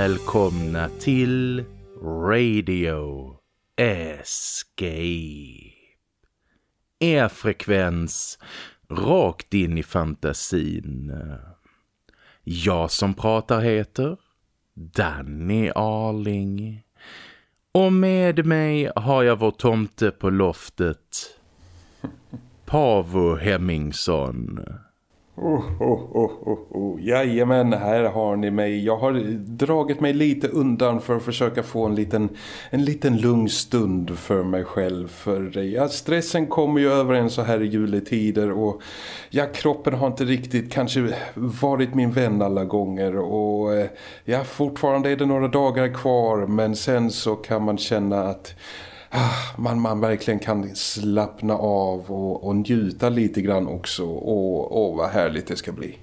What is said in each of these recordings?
välkomna till Radio Escape. Er frekvens rakt in i fantasin. Jag som pratar heter Danny Arling. Och med mig har jag vår tomte på loftet, Pavo Hemmingsson. Oh, oh, oh, oh, oh. Jajamän, här har ni mig. Jag har dragit mig lite undan för att försöka få en liten, en liten lugn stund för mig själv. För ja, stressen kommer ju över en så här i juletider och ja, kroppen har inte riktigt kanske varit min vän alla gånger. Och eh, ja, fortfarande är det några dagar kvar men sen så kan man känna att Ah, man, man verkligen kan slappna av och, och njuta lite grann också och, och vad härligt det ska bli.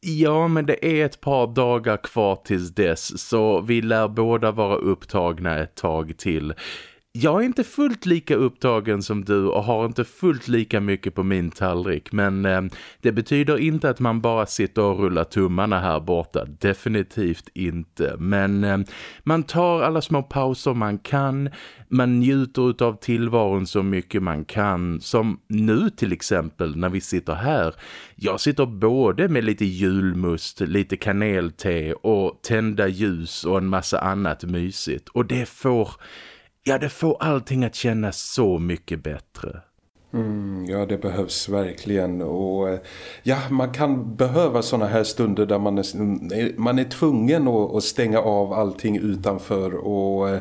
Ja, men det är ett par dagar kvar tills dess så vi lär båda vara upptagna ett tag till. Jag är inte fullt lika upptagen som du och har inte fullt lika mycket på min tallrik men eh, det betyder inte att man bara sitter och rullar tummarna här borta. Definitivt inte. Men eh, man tar alla små pauser man kan. Man njuter av tillvaron så mycket man kan. Som nu till exempel när vi sitter här. Jag sitter både med lite julmust, lite kanelte och tända ljus och en massa annat mysigt. Och det får Ja, det får allting att kännas så mycket bättre. Mm, ja, det behövs verkligen. Och eh, ja, man kan behöva såna här stunder där man är, man är tvungen att, stänga av allting utanför och eh,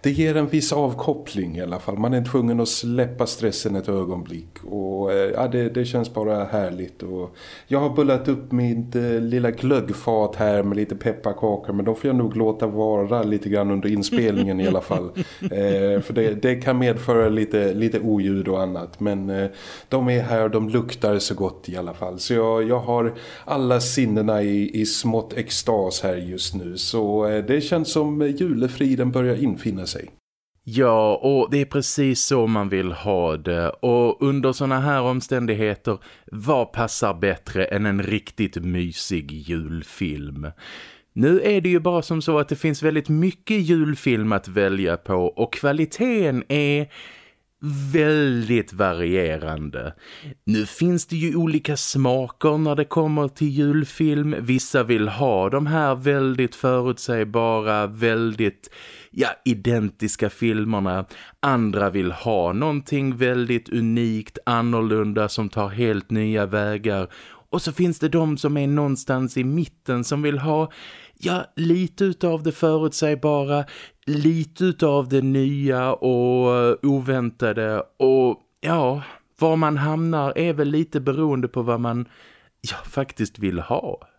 det ger en viss avkoppling i alla fall. Man är tvungen att släppa stressen ett ögonblick och eh, ja, det, det känns bara härligt. Och jag har bullat upp mitt eh, lilla glöggfat här med lite pepparkakor men de får jag nog låta vara lite grann under inspelningen i alla fall. Eh, för det, det, kan medföra lite, lite oljud och annat men eh, de är här och de luktar så gott i alla fall. Så jag, jag har alla sinnena i, i smått extas här just nu så eh, det känns som julefriden börjar infinna sig. Ja, och det är precis så man vill ha det. Och under såna här omständigheter, vad passar bättre än en riktigt mysig julfilm? Nu är det ju bara som så att det finns väldigt mycket julfilm att välja på och kvaliteten är väldigt varierande. Nu finns det ju olika smaker när det kommer till julfilm. Vissa vill ha de här väldigt förutsägbara, väldigt ja, identiska filmerna. Andra vill ha någonting väldigt unikt, annorlunda som tar helt nya vägar. Och så finns det de som är någonstans i mitten som vill ha ja, lite utav det förutsägbara, lite utav det nya och eh, oväntade och ja, var man hamnar är väl lite beroende på vad man ja, faktiskt vill ha.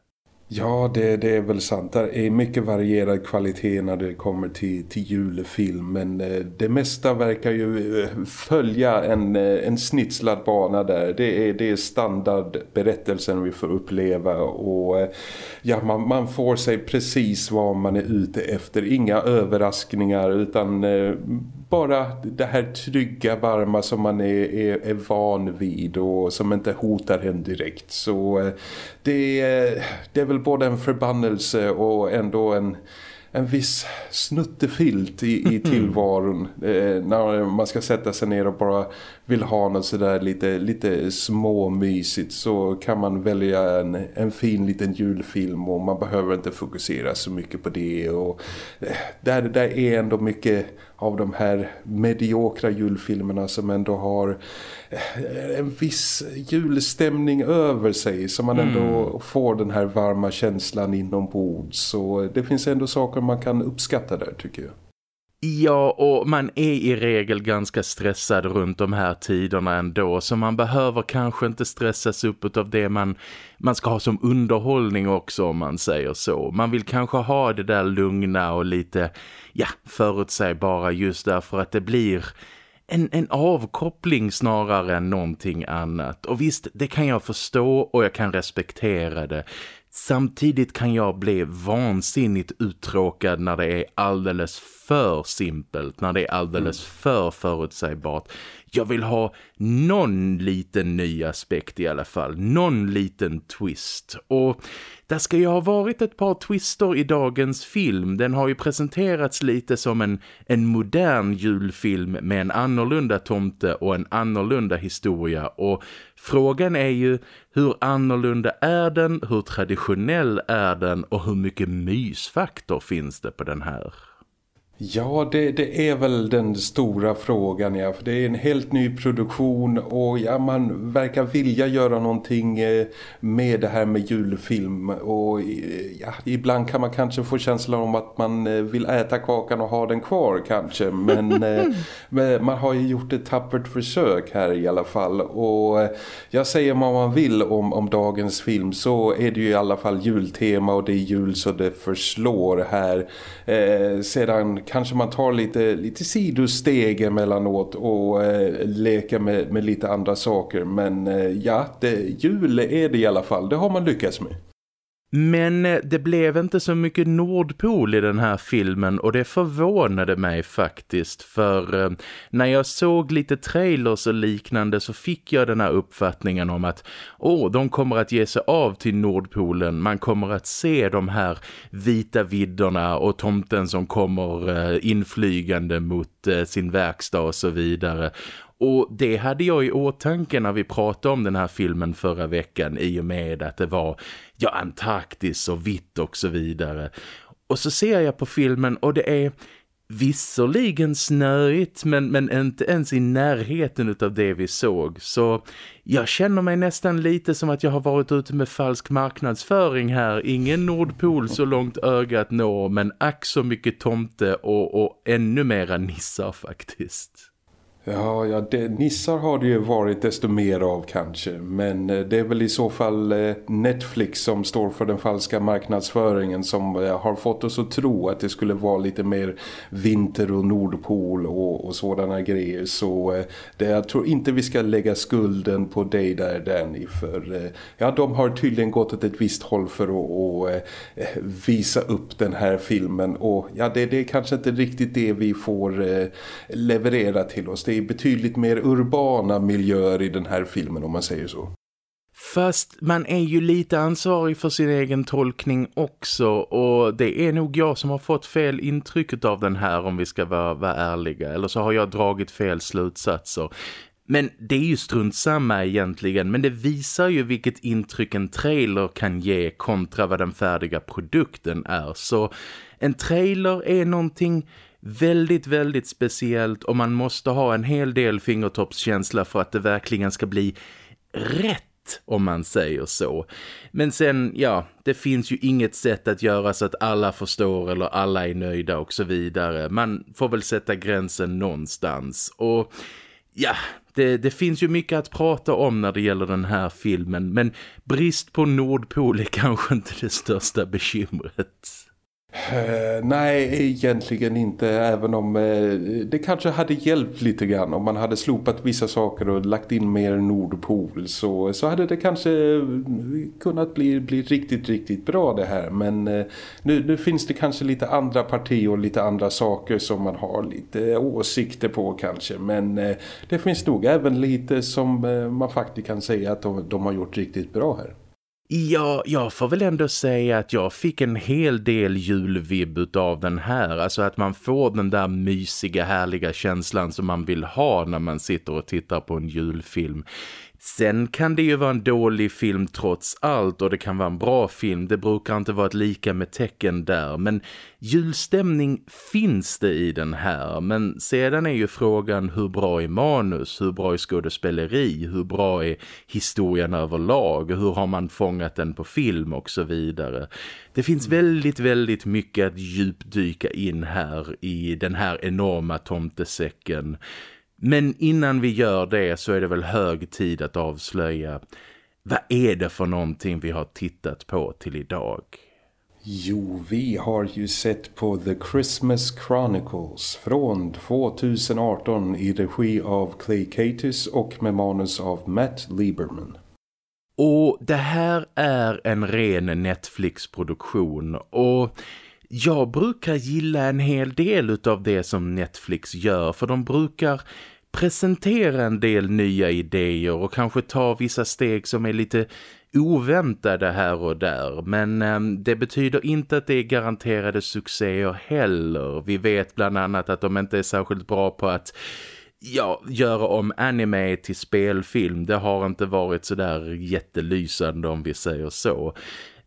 Ja, det, det är väl sant. Det är mycket varierad kvalitet när det kommer till, till julfilm. Men eh, det mesta verkar ju eh, följa en, eh, en snitslad bana där. Det är, det är standardberättelsen vi får uppleva. Och ja, man, man får sig precis vad man är ute efter. Inga överraskningar utan bara det här trygga, varma som man är, är, är van vid och som inte hotar en direkt. Så eh, det, det är väl både en förbannelse och ändå en en viss snuttefilt i, i tillvaron. Eh, när man ska sätta sig ner och bara vill ha något sådär lite, lite småmysigt så kan man välja en, en fin liten julfilm och man behöver inte fokusera så mycket på det. Och eh, där, där är ändå mycket av de här mediokra julfilmerna som ändå har eh, en viss julstämning över sig så man ändå mm. får den här varma känslan inombords så det finns ändå saker man kan uppskatta där tycker jag. Ja, och man är i regel ganska stressad runt de här tiderna ändå så man behöver kanske inte stressas upp av det man, man ska ha som underhållning också om man säger så. Man vill kanske ha det där lugna och lite ja, förutsägbara just därför att det blir en, en avkoppling snarare än någonting annat. Och visst, det kan jag förstå och jag kan respektera det. Samtidigt kan jag bli vansinnigt uttråkad när det är alldeles för simpelt, när det är alldeles mm. för förutsägbart. Jag vill ha någon liten ny aspekt i alla fall, någon liten twist. Och där ska ju ha varit ett par twister i dagens film. Den har ju presenterats lite som en, en modern julfilm med en annorlunda tomte och en annorlunda historia. Och frågan är ju hur annorlunda är den, hur traditionell är den och hur mycket mysfaktor finns det på den här? Ja, det, det, är väl den stora frågan, ja. För det är en helt ny produktion och ja, man verkar vilja göra någonting eh, med det här med julfilm. Och eh, ja, ibland kan man kanske få känslan om att man eh, vill äta kakan och ha den kvar kanske. Men, men man har ju gjort ett tappert försök här i alla fall. Och jag säger vad man vill om, om dagens film så är det ju i alla fall jultema och det är jul så det förslår här. Eh, sedan kanske man tar lite, lite sidosteg emellanåt och eh, leker med, med lite andra saker. Men eh, ja, det, jul är det i alla fall. Det har man lyckats med. Men eh, det blev inte så mycket Nordpol i den här filmen och det förvånade mig faktiskt för eh, när jag såg lite trailers och liknande så fick jag den här uppfattningen om att åh, de kommer att ge sig av till Nordpolen. Man kommer att se de här vita vidderna och tomten som kommer eh, inflygande mot eh, sin verkstad och så vidare. Och det hade jag i åtanke när vi pratade om den här filmen förra veckan i och med att det var ja, Antarktis och vitt och så vidare. Och så ser jag på filmen och det är visserligen snöigt men, men inte ens i närheten av det vi såg. Så jag känner mig nästan lite som att jag har varit ute med falsk marknadsföring här. Ingen Nordpol så långt ögat når men ack så mycket tomte och, och ännu mera nissar faktiskt. Ja, ja det, nissar har det ju varit desto mer av kanske. Men eh, det är väl i så fall eh, Netflix som står för den falska marknadsföringen som eh, har fått oss att tro att det skulle vara lite mer vinter och nordpol och, och sådana grejer. Så det, jag tror inte vi ska lägga skulden på dig där Danny för ja, de har tydligen gått åt ett visst håll för att, att visa upp den här filmen. Och ja, det, det är kanske inte riktigt det vi får leverera till oss det är betydligt mer urbana miljöer i den här filmen om man säger så. Fast man är ju lite ansvarig för sin egen tolkning också och det är nog jag som har fått fel intryck av den här om vi ska vara, vara ärliga. Eller så har jag dragit fel slutsatser. Men det är ju strunt samma egentligen men det visar ju vilket intryck en trailer kan ge kontra vad den färdiga produkten är. Så en trailer är någonting väldigt, väldigt speciellt och man måste ha en hel del fingertoppskänsla för att det verkligen ska bli rätt om man säger så. Men sen, ja, det finns ju inget sätt att göra så att alla förstår eller alla är nöjda och så vidare. Man får väl sätta gränsen någonstans. Och ja, det, det, finns ju mycket att prata om när det gäller den här filmen. Men brist på Nordpol är kanske inte det största bekymret. Eh, nej, egentligen inte. Även om eh, det kanske hade hjälpt lite grann. Om man hade slopat vissa saker och lagt in mer Nordpol så, så hade det kanske eh, kunnat bli, bli riktigt, riktigt bra det här. Men eh, nu, nu finns det kanske lite andra partier och lite andra saker som man har lite åsikter på kanske. Men eh, det finns nog även lite som man faktiskt kan säga att de, de har gjort riktigt bra här. Ja, jag får väl ändå säga att jag fick en hel del julvibb av den här. Alltså att man får den där mysiga, härliga känslan som man vill ha när man sitter och tittar på en julfilm. Sen kan det ju vara en dålig film trots allt och det kan vara en bra film. Det brukar inte vara ett lika med tecken där. Men julstämning finns det i den här. Men sedan är ju frågan hur bra är manus, hur bra är skådespeleri, hur bra är historien överlag, hur har man fångat den på film och så vidare. Det finns väldigt, väldigt mycket att djupdyka in här i den här enorma tomtesäcken. Men innan vi gör det så är det väl hög tid att avslöja vad är det för någonting vi har tittat på till idag? Jo, vi har ju sett på The Christmas Chronicles från 2018 i regi av Clay Catus och med manus av Matt Lieberman. Och det här är en ren Netflix-produktion och jag brukar gilla en hel del av det som Netflix gör för de brukar presentera en del nya idéer och kanske ta vissa steg som är lite oväntade här och där. Men eh, det betyder inte att det är garanterade succéer heller. Vi vet bland annat att de inte är särskilt bra på att ja, göra om anime till spelfilm. Det har inte varit så där jättelysande om vi säger så.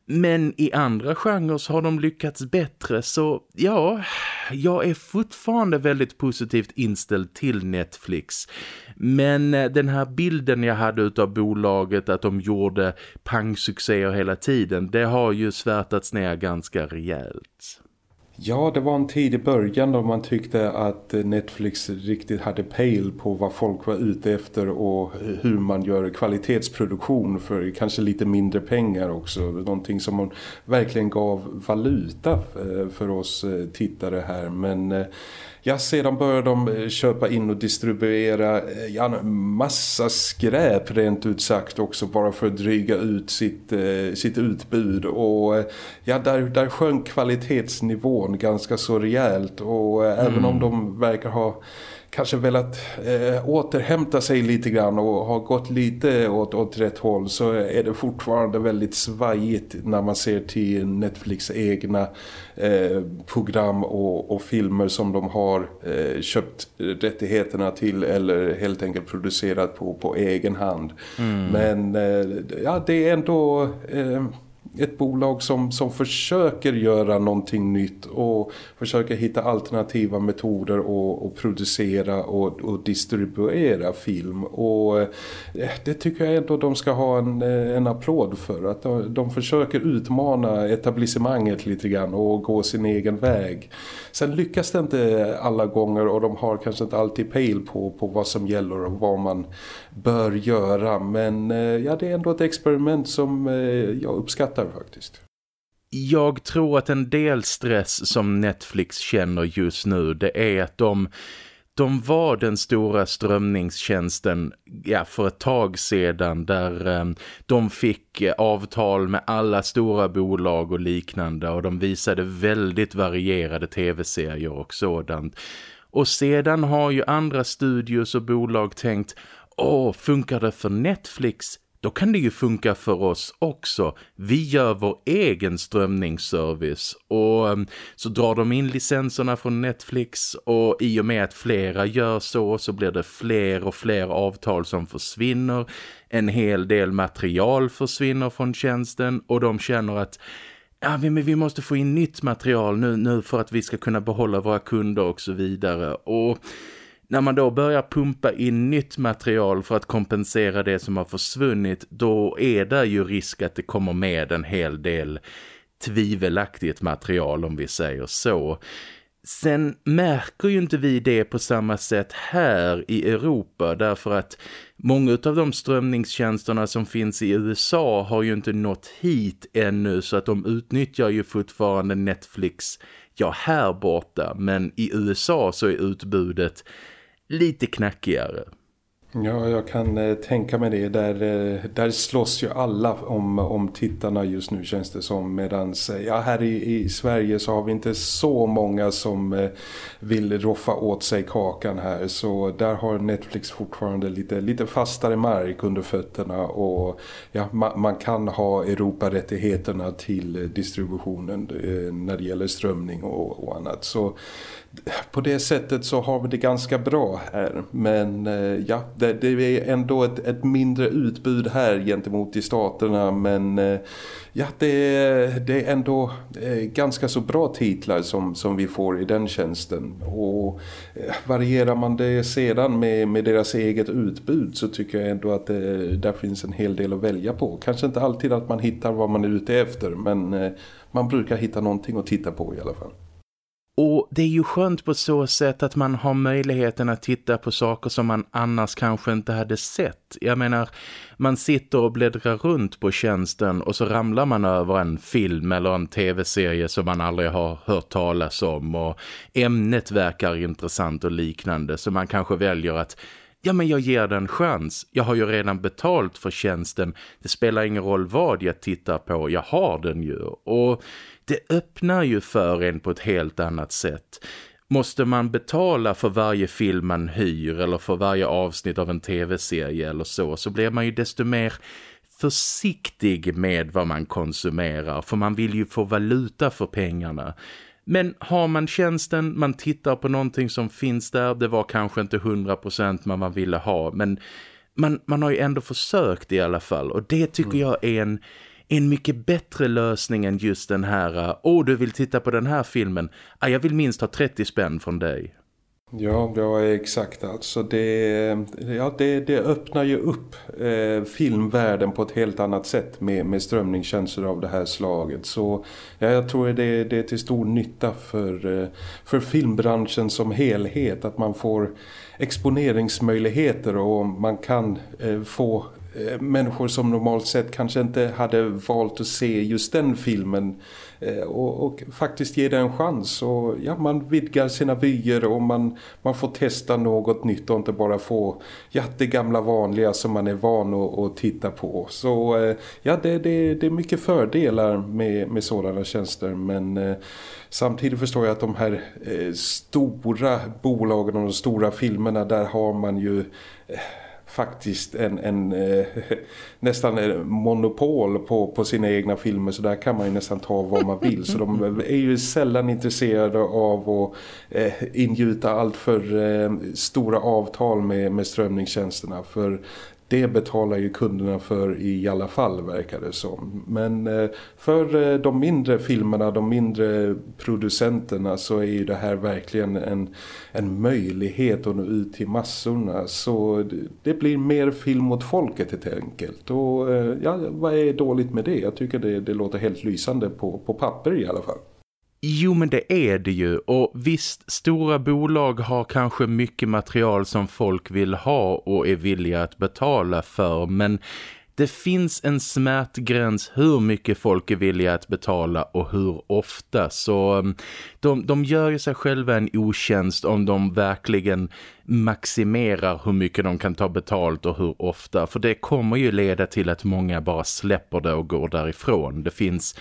Men i andra genrer har de lyckats bättre så ja, jag är fortfarande väldigt positivt inställd till Netflix. Men eh, den här bilden jag hade utav bolaget att de gjorde pangsuccéer hela tiden, det har ju svärtats ner ganska rejält. Ja, det var en tid i början då man tyckte att Netflix riktigt hade pejl på vad folk var ute efter och hur man gör kvalitetsproduktion för kanske lite mindre pengar också. Någonting som man verkligen gav valuta eh, för oss eh, tittare här. Men eh, Ja, sedan började de eh, köpa in och distribuera eh, ja, massa skräp rent ut sagt också bara för att dryga ut sitt, eh, sitt utbud och ja, där, där sjönk kvalitetsnivån ganska så rejält och mm. även om de verkar ha kanske velat eh, återhämta sig lite grann och har gått lite åt, åt rätt håll så är det fortfarande väldigt svajigt när man ser till Netflix egna eh, program och, och, filmer som de har eh, köpt rättigheterna till eller helt enkelt producerat på, på egen hand. Mm. Men eh, ja, det är ändå eh, ett bolag som, som försöker göra någonting nytt och försöker hitta alternativa metoder och producera och, och, distribuera film och eh, det tycker jag ändå de ska ha en, eh, en applåd för att de, de försöker utmana etablissemanget lite grann och gå sin egen väg. Sen lyckas det inte alla gånger och de har kanske inte alltid pejl på, på vad som gäller och vad man bör göra men eh, ja det är ändå ett experiment som eh, jag uppskattar faktiskt. Jag tror att en del stress som Netflix känner just nu det är att de, de var den stora strömningstjänsten ja, för ett tag sedan där eh, de fick eh, avtal med alla stora bolag och liknande och de visade väldigt varierade tv-serier och sådant. Och sedan har ju andra studios och bolag tänkt, åh funkar det för Netflix? då kan det ju funka för oss också. Vi gör vår egen strömningsservice och ehm, så drar de in licenserna från Netflix och i och med att flera gör så så blir det fler och fler avtal som försvinner. En hel del material försvinner från tjänsten och de känner att ja, men vi måste få in nytt material nu, nu för att vi ska kunna behålla våra kunder och så vidare och när man då börjar pumpa in nytt material för att kompensera det som har försvunnit då är det ju risk att det kommer med en hel del tvivelaktigt material om vi säger så. Sen märker ju inte vi det på samma sätt här i Europa därför att många av de strömningstjänsterna som finns i USA har ju inte nått hit ännu så att de utnyttjar ju fortfarande Netflix ja här borta men i USA så är utbudet lite knackigare. Ja, jag kan eh, tänka mig det. Där, eh, där slåss ju alla om, om tittarna just nu känns det som. Medan eh, ja, här i, i Sverige så har vi inte så många som eh, vill roffa åt sig kakan här. Så där har Netflix fortfarande lite, lite fastare mark under fötterna. Och ja, ma, man kan ha Europarättigheterna till distributionen eh, när det gäller strömning och, och annat. Så på det sättet så har vi det ganska bra här. Men eh, ja, det, det, är ändå ett, ett, mindre utbud här gentemot i staterna. Men eh, ja, det, det är ändå eh, ganska så bra titlar som, som vi får i den tjänsten. Och eh, varierar man det sedan med, med deras eget utbud så tycker jag ändå att det, där finns en hel del att välja på. Kanske inte alltid att man hittar vad man är ute efter men eh, man brukar hitta någonting att titta på i alla fall. Och det är ju skönt på så sätt att man har möjligheten att titta på saker som man annars kanske inte hade sett. Jag menar, man sitter och bläddrar runt på tjänsten och så ramlar man över en film eller en tv-serie som man aldrig har hört talas om och ämnet verkar intressant och liknande så man kanske väljer att Ja men jag ger den en chans. Jag har ju redan betalt för tjänsten. Det spelar ingen roll vad jag tittar på. Jag har den ju. Och det öppnar ju för en på ett helt annat sätt. Måste man betala för varje film man hyr eller för varje avsnitt av en tv-serie eller så så blir man ju desto mer försiktig med vad man konsumerar för man vill ju få valuta för pengarna. Men har man tjänsten, man tittar på någonting som finns där, det var kanske inte 100% vad man ville ha men man, man har ju ändå försökt i alla fall och det tycker mm. jag är en, en mycket bättre lösning än just den här, eh, åh du vill titta på den här filmen, ah, jag vill minst ha 30 spänn från dig. Ja, ja exakt. Alltså det, ja, det, det öppnar ju upp eh, filmvärlden på ett helt annat sätt med, med strömningstjänster av det här slaget. Så ja, jag tror det, det är till stor nytta för, eh, för filmbranschen som helhet. Att man får exponeringsmöjligheter och man kan eh, få Eh, människor som normalt sett kanske inte hade valt att se just den filmen eh, och, och, faktiskt ge det en chans och ja, man vidgar sina vyer och man, man får testa något nytt och inte bara få ja, det gamla vanliga som man är van att, att titta på. Så eh, ja, det, det, det är mycket fördelar med, med sådana tjänster men samtidigt förstår jag att de här eh, stora bolagen och de stora filmerna där har man ju eh, faktiskt en, en eh, nästan en monopol på, på sina egna filmer så där kan man ju nästan ta vad man vill. Så de är ju sällan intresserade av att eh, ingjuta allt för eh, stora avtal med, med strömningstjänsterna. För det betalar ju kunderna för i alla fall verkar det som. Men eh, för eh, de mindre filmerna, de mindre producenterna så är ju det här verkligen en, en möjlighet att nå ut till massorna. Så det blir mer film åt folket helt enkelt. Och eh, ja, vad är dåligt med det? Jag tycker det, det låter helt lysande på, på papper i alla fall. Jo men det är det ju och visst stora bolag har kanske mycket material som folk vill ha och är villiga att betala för men det finns en smärtgräns hur mycket folk är villiga att betala och hur ofta. Så mm, de, de gör ju sig själva en otjänst om de verkligen maximerar hur mycket de kan ta betalt och hur ofta. För det kommer ju leda till att många bara släpper det och går därifrån. Det finns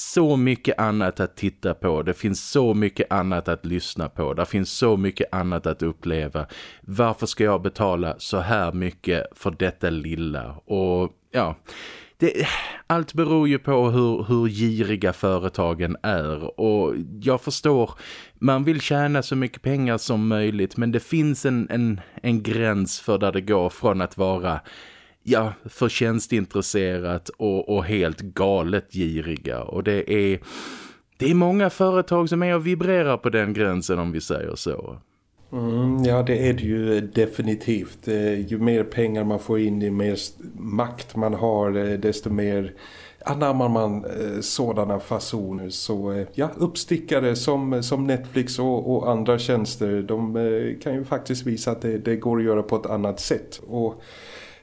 så mycket annat att titta på. Det finns så mycket annat att lyssna på. Det finns så mycket annat att uppleva. Varför ska jag betala så här mycket för detta lilla? Och ja, det, allt beror ju på hur, hur giriga företagen är och jag förstår, man vill tjäna så mycket pengar som möjligt men det finns en, en, en gräns för där det går från att vara ja, förtjänstintresserat och, och helt galet giriga och det är, det är många företag som är och vibrerar på den gränsen om vi säger så. Mm, ja, det är det ju definitivt. Eh, ju mer pengar man får in, ju mer makt man har, eh, desto mer anammar man eh, sådana fasoner. Så ja, uppstickare som, som Netflix och, och andra tjänster, de kan ju faktiskt visa att det, det går att göra på ett annat sätt. Och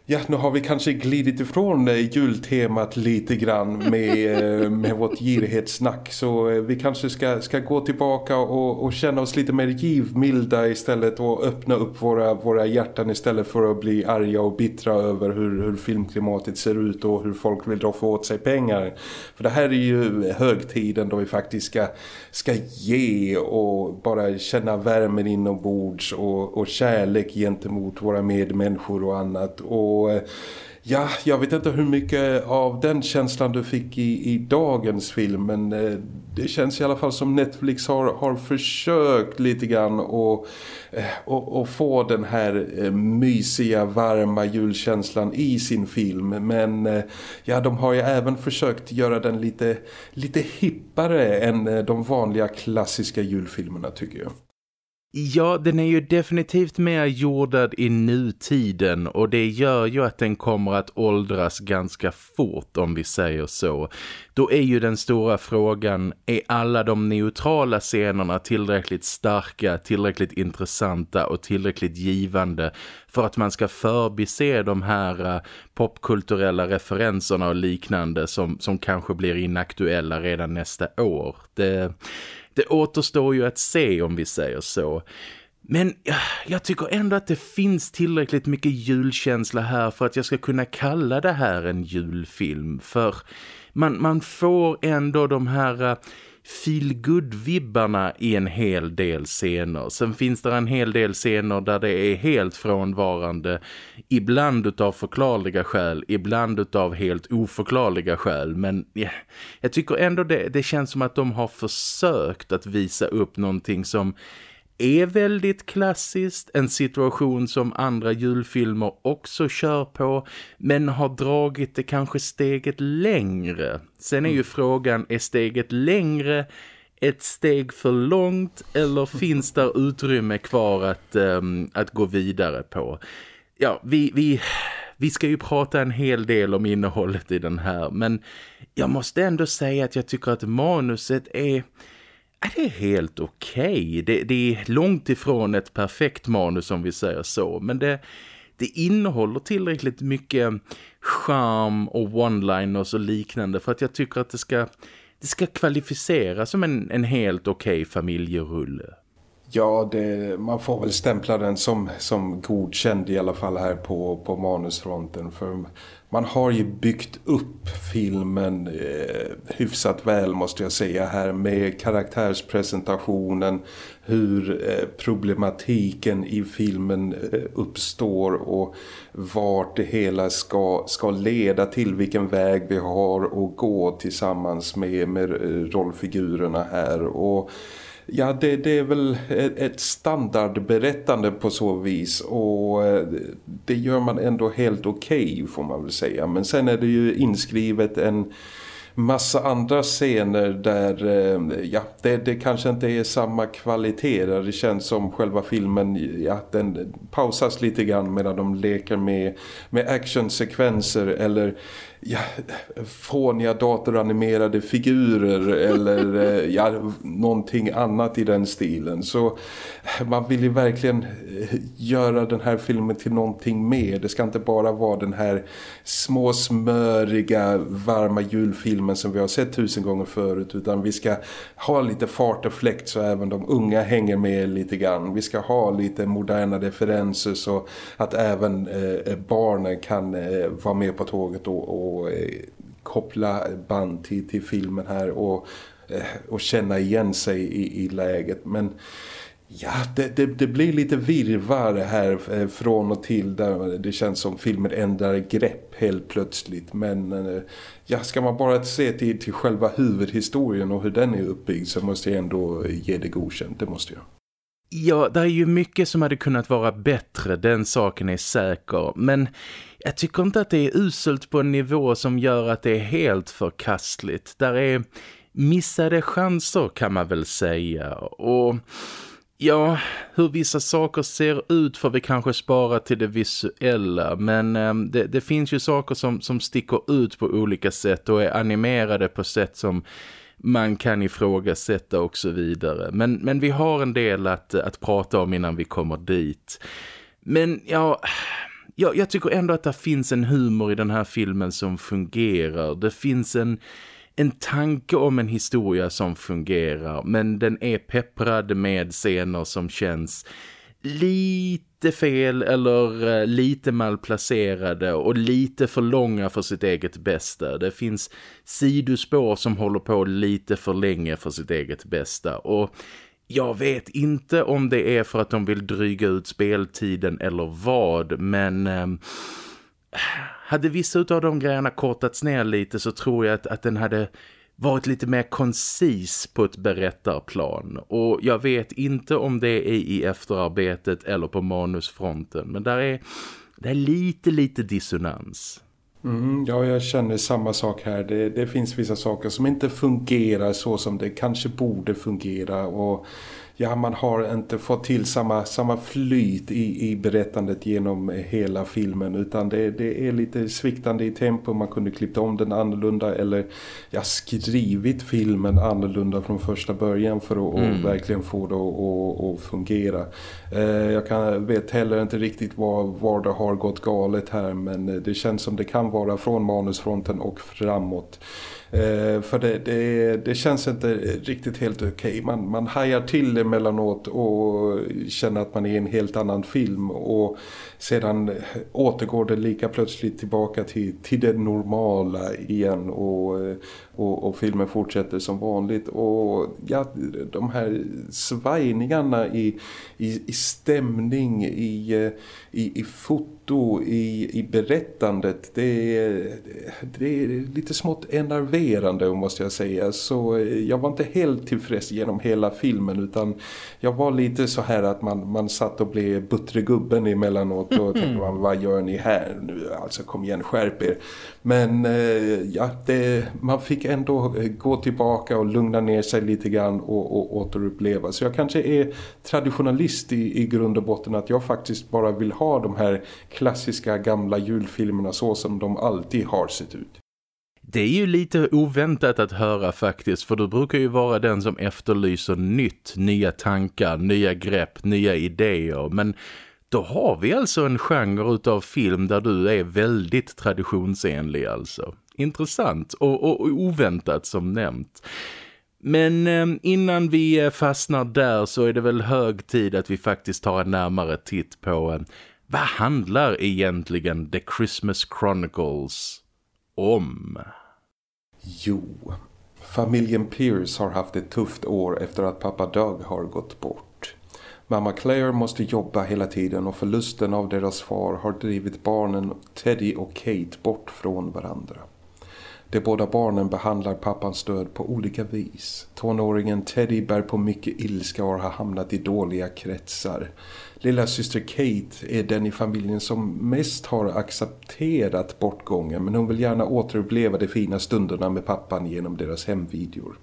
Ja, nu har vi kanske glidit ifrån eh, jultemat lite grann med, eh, med vårt girighetssnack. Så eh, vi kanske ska, ska gå tillbaka och, och känna oss lite mer givmilda istället och öppna upp våra, våra hjärtan istället för att bli arga och bittra över hur, hur filmklimatet ser ut och hur folk vill dra få åt sig pengar. För det här är ju högtiden då vi faktiskt ska, ska ge och bara känna värmen inombords och, och kärlek gentemot våra medmänniskor och annat. Och och eh, ja, jag vet inte hur mycket av den känslan du fick i, i dagens film men eh, det känns i alla fall som Netflix har, har försökt lite grann att eh, och, och få den här mysiga, varma julkänslan i sin film. Men ja, de har ju även försökt göra den lite, lite hippare än de vanliga klassiska julfilmerna tycker jag. Ja, den är ju definitivt mer jordad i nutiden och det gör ju att den kommer att åldras ganska fort om vi säger så. Då är ju den stora frågan, är alla de neutrala scenerna tillräckligt starka, tillräckligt intressanta och tillräckligt givande för att man ska förbise de här eh, popkulturella referenserna och liknande som, som kanske blir inaktuella redan nästa år. Det det återstår ju att se om vi säger så. Men jag tycker ändå att det finns tillräckligt mycket julkänsla här för att jag ska kunna kalla det här en julfilm. För man, man får ändå de här eh, feel feelgood-vibbarna i en hel del scener. Sen finns det en hel del scener där det är helt frånvarande. Ibland utav förklarliga skäl, ibland utav helt oförklarliga skäl. Men ja, jag tycker ändå det, det känns som att de har försökt att visa upp någonting som är väldigt klassiskt, en situation som andra julfilmer också kör på men har dragit det kanske steget längre. Sen är ju mm. frågan, är steget längre ett steg för långt eller finns där utrymme kvar att, um, att gå vidare på? Ja, vi, vi, vi ska ju prata en hel del om innehållet i den här men jag måste ändå säga att jag tycker att manuset är det är helt okej. Okay. Det, det, är långt ifrån ett perfekt manus om vi säger så. Men det, det innehåller tillräckligt mycket charm och one-liners och liknande för att jag tycker att det ska, det ska kvalificera som en, en helt okej okay familjerulle. Ja, det, man får väl stämpla den som, som godkänd i alla fall här på, på manusfronten. För man har ju byggt upp filmen eh, hyfsat väl måste jag säga här med karaktärspresentationen, hur eh, problematiken i filmen eh, uppstår och vart det hela ska, ska leda till, vilken väg vi har att gå tillsammans med, med eh, rollfigurerna här. Och Ja, det, det, är väl ett standardberättande på så vis och eh, det gör man ändå helt okej okay, får man väl säga. Men sen är det ju inskrivet en massa andra scener där eh, ja, det, det kanske inte är samma kvalitet där det känns som själva filmen ja, den pausas lite grann medan de leker med, med actionsekvenser eller ja, fåniga datoranimerade figurer eller eh, ja, någonting annat i den stilen. Så man vill ju verkligen eh, göra den här filmen till någonting mer. Det ska inte bara vara den här småsmöriga, varma julfilmen som vi har sett tusen gånger förut utan vi ska ha lite fart och fläkt så även de unga hänger med lite grann. Vi ska ha lite moderna referenser så att även eh, barnen kan eh, vara med på tåget och, och och eh, koppla band till, till filmen här och, eh, och känna igen sig i, i läget. Men ja, det, det, det, blir lite virvar här eh, från och till där det känns som filmen ändrar grepp helt plötsligt. Men eh, ja, ska man bara se till, till själva huvudhistorien och hur den är uppbyggd så måste jag ändå ge det godkänt, det måste jag. Ja, det är ju mycket som hade kunnat vara bättre, den saken är säker. Men jag tycker inte att det är uselt på en nivå som gör att det är helt förkastligt. Där är missade chanser kan man väl säga. Och ja, hur vissa saker ser ut får vi kanske spara till det visuella. Men äm, det, det, finns ju saker som, som sticker ut på olika sätt och är animerade på sätt som man kan ifrågasätta och så vidare. Men, men vi har en del att, att prata om innan vi kommer dit. Men ja, jag, jag tycker ändå att det finns en humor i den här filmen som fungerar. Det finns en, en tanke om en historia som fungerar. Men den är pepprad med scener som känns lite fel eller eh, lite malplacerade och lite för långa för sitt eget bästa. Det finns sidospår som håller på lite för länge för sitt eget bästa och jag vet inte om det är för att de vill dryga ut speltiden eller vad, men... Eh, hade vissa av de grejerna kortats ner lite så tror jag att, att den hade varit lite mer koncis på ett berättarplan. Och jag vet inte om det är i efterarbetet eller på manusfronten, men där är, där är lite, lite dissonans. Mm, ja, jag känner samma sak här. Det, det, finns vissa saker som inte fungerar så som det kanske borde fungera och ja, man har inte fått till samma, samma flyt i, i berättandet genom hela filmen utan det, det är lite sviktande i tempo. Man kunde klippt om den annorlunda eller ja, skrivit filmen annorlunda från första början för att mm. verkligen få det att, att fungera. Eh, jag kan, vet heller inte riktigt var, var det har gått galet här men det känns som det kan vara från manusfronten och framåt. Eh, för det, det, det, känns inte riktigt helt okej. Okay. Man, man hajar till emellanåt och känner att man är i en helt annan film. Och sedan återgår det lika plötsligt tillbaka till, till det normala igen. Och, och, och filmen fortsätter som vanligt. Och ja, de här svajningarna i, i, i stämning, i, eh, i, i foto, i, i berättandet. Det är, det är lite smått enerverande måste jag säga. Så jag var inte helt tillfreds genom hela filmen utan jag var lite så här att man, man satt och blev buttregubben emellanåt och tänkte vad gör ni här nu? Alltså kom igen, skärp er. Men eh, ja, det, man fick ändå eh, gå tillbaka och lugna ner sig lite grann och, och återuppleva. Så jag kanske är traditionalist i, i grund och botten att jag faktiskt bara vill ha de här klassiska gamla julfilmerna så som de alltid har sett ut. Det är ju lite oväntat att höra faktiskt för du brukar ju vara den som efterlyser nytt, nya tankar, nya grepp, nya idéer. Men då har vi alltså en genre utav film där du är väldigt traditionsenlig alltså. Intressant och, och, och oväntat som nämnt. Men ehm, innan vi fastnar där så är det väl hög tid att vi faktiskt tar en närmare titt på ehm, vad handlar egentligen The Christmas Chronicles om? Jo, familjen Pierce har haft ett tufft år efter att pappa Doug har gått bort. Mamma Claire måste jobba hela tiden och förlusten av deras far har drivit barnen Teddy och Kate bort från varandra. De båda barnen behandlar pappans död på olika vis. Tonåringen Teddy bär på mycket ilska och har hamnat i dåliga kretsar. Lilla syster Kate är den i familjen som mest har accepterat bortgången men hon vill gärna återuppleva de fina stunderna med pappan genom deras hemvideor.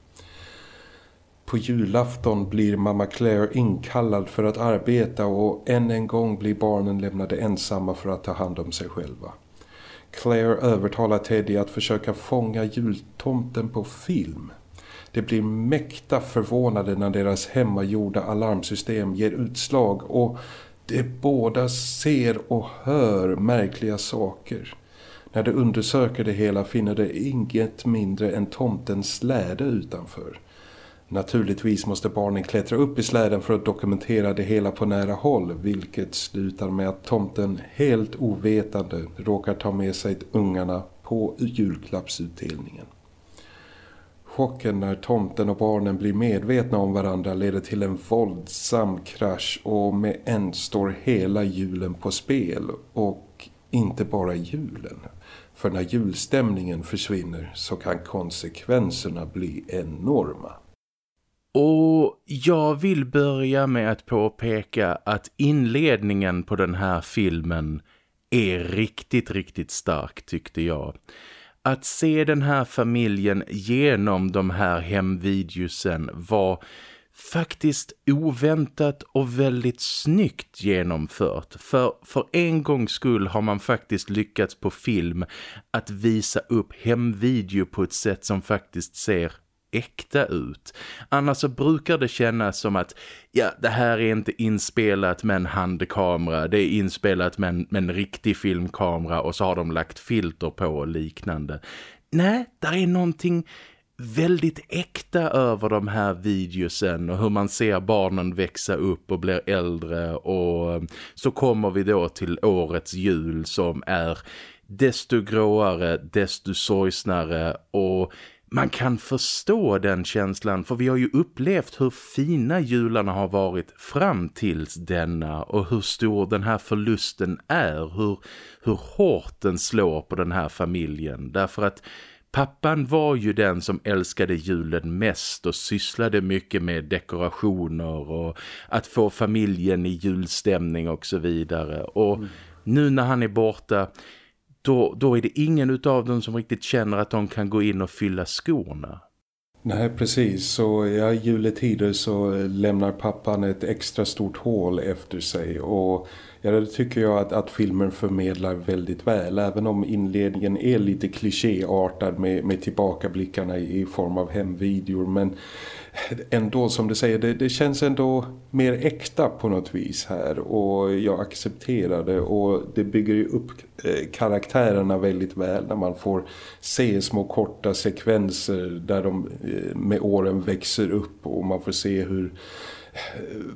På julafton blir mamma Claire inkallad för att arbeta och än en gång blir barnen lämnade ensamma för att ta hand om sig själva. Claire övertalar Teddy att försöka fånga jultomten på film. Det blir mäkta förvånade när deras hemmagjorda alarmsystem ger utslag och de båda ser och hör märkliga saker. När de undersöker det hela finner de inget mindre än tomtens släde utanför. Naturligtvis måste barnen klättra upp i släden för att dokumentera det hela på nära håll vilket slutar med att tomten helt ovetande råkar ta med sig ungarna på julklappsutdelningen. Chocken när tomten och barnen blir medvetna om varandra leder till en våldsam krasch och med en står hela julen på spel och inte bara julen. För när julstämningen försvinner så kan konsekvenserna bli enorma. Och jag vill börja med att påpeka att inledningen på den här filmen är riktigt, riktigt stark tyckte jag. Att se den här familjen genom de här hemvideosen var faktiskt oväntat och väldigt snyggt genomfört. För, för en gångs skull har man faktiskt lyckats på film att visa upp hemvideo på ett sätt som faktiskt ser äkta ut. Annars så brukar det kännas som att ja, det här är inte inspelat med en handkamera. Det är inspelat med en, med en riktig filmkamera och så har de lagt filter på och liknande. Nej, där är någonting väldigt äkta över de här videosen och hur man ser barnen växa upp och blir äldre och um, så kommer vi då till årets jul som är desto gråare, desto sorgsnare och man kan förstå den känslan för vi har ju upplevt hur fina jularna har varit fram tills denna och hur stor den här förlusten är, hur, hur hårt den slår på den här familjen. Därför att pappan var ju den som älskade julen mest och sysslade mycket med dekorationer och att få familjen i julstämning och så vidare. Och mm. nu när han är borta då, då är det ingen av dem som riktigt känner att de kan gå in och fylla skorna. Nej, precis. Så ja, juletider så lämnar pappan ett extra stort hål efter sig och ja, det tycker jag att, att filmen förmedlar väldigt väl. Även om inledningen är lite klichéartad med, med tillbakablickarna i, i form av hemvideor. Men ändå som du säger, det, det, känns ändå mer äkta på något vis här. Och jag accepterar det. Och det bygger ju upp eh, karaktärerna väldigt väl när man får se små korta sekvenser där de eh, med åren växer upp och man får se hur